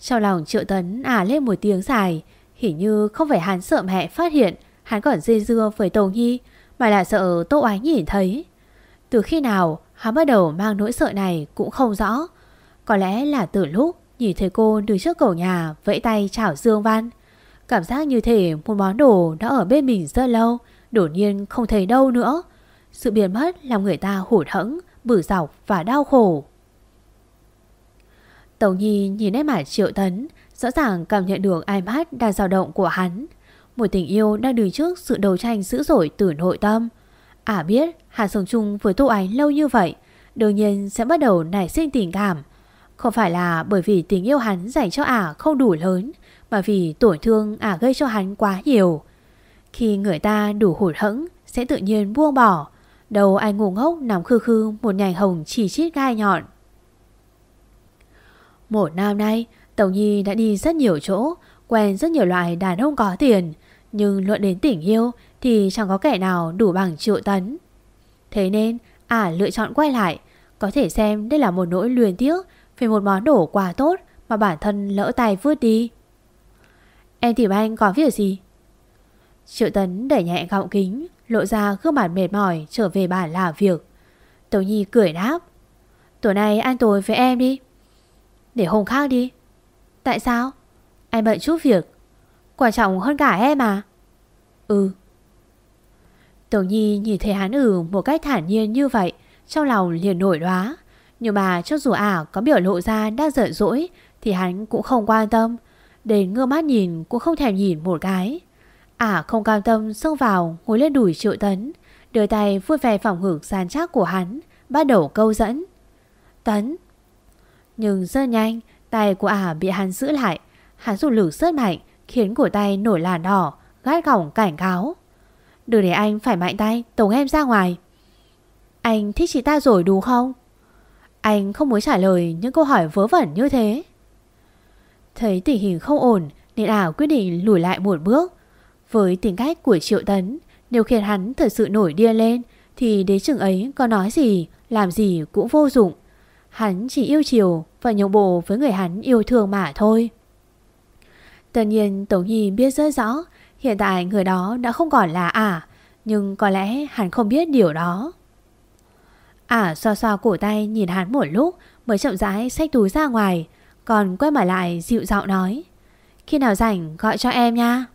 trong lòng triệu tấn à lên một tiếng dài, Hình như không phải hắn sợ mẹ phát hiện Hắn còn dây dưa với Tô Nhi, Mà là sợ Tô Ái nhìn thấy. Từ khi nào hắn bắt đầu mang nỗi sợ này cũng không rõ. Có lẽ là từ lúc nhìn thấy cô đứng trước cổng nhà Vẫy tay chào Dương Văn. Cảm giác như thể một món đồ đã ở bên mình rất lâu, Đột nhiên không thấy đâu nữa. Sự biến mất làm người ta hụt hẫng Bử dọc và đau khổ. Tống Nhi nhìn nét mặt triệu tấn, Rõ ràng cảm nhận được ai mắt đang dao động của hắn. Một tình yêu đang đứng trước sự đấu tranh dữ dội từ nội tâm. À biết, Hà sống chung với Tô Ánh lâu như vậy, Đương nhiên sẽ bắt đầu nảy sinh tình cảm. Không phải là bởi vì tình yêu hắn dành cho ả không đủ lớn, Mà vì tổn thương ả gây cho hắn quá nhiều. Khi người ta đủ hụt hẫng, Sẽ tự nhiên buông bỏ. Đầu ai ngủ ngốc nằm khư khư Một nhành hồng chỉ chít gai nhọn một năm nay, Tống Nhi đã đi rất nhiều chỗ, quen rất nhiều loại đàn ông có tiền, nhưng luận đến tình yêu thì chẳng có kẻ nào đủ bằng triệu tấn. Thế nên, ả lựa chọn quay lại, có thể xem đây là một nỗi luyến tiếc về một món đồ quá tốt mà bản thân lỡ tay vứt đi. Em tìm anh có việc gì? Triệu Tấn đẩy nhẹ gọng kính, lộ ra gương mặt mệt mỏi trở về bản làm việc. Tống Nhi cười đáp. Tối nay ăn tối với em đi. Để hôm khác đi. Tại sao? Anh bận chút việc. Quan trọng hơn cả em mà. Ừ. Tưởng Nhi nhìn thấy hắn ử một cách thản nhiên như vậy, Trong lòng liền nổi đoá Nhưng mà cho dù ả có biểu lộ ra đang giận dỗi, Thì hắn cũng không quan tâm. Đến ngơ mắt nhìn cũng không thèm nhìn một cái. Ả không cam tâm xông vào, ngồi lên đùi triệu tấn, Đưa tay vuốt vẻ phòng ngực sàn chắc của hắn, Bắt đầu câu dẫn. Tấn nhưng rất nhanh Tay của ả bị hắn giữ lại Hắn dùng lực rất mạnh Khiến cổ tay nổi làn đỏ Gắt gỏng cảnh cáo Đừng để anh phải mạnh tay tống em ra ngoài Anh thích chị ta rồi đúng không? Anh không muốn trả lời những câu hỏi vớ vẩn như thế. Thấy tình hình không ổn nên ả quyết định lùi lại một bước. Với tính cách của Triệu Tấn, nếu khiến hắn thật sự nổi điên lên thì đến chừng ấy có nói gì, làm gì cũng vô dụng. Hắn chỉ yêu chiều và nhượng bộ với người hắn yêu thương mà thôi. Tất nhiên Tống Nhi biết rất rõ hiện tại người đó đã không còn là ả, nhưng có lẽ hắn không biết điều đó. Ả xoa xoa cổ tay nhìn hắn một lúc mới chậm rãi xách túi ra ngoài, còn quay mặt lại dịu giọng nói. Khi nào rảnh gọi cho em nha.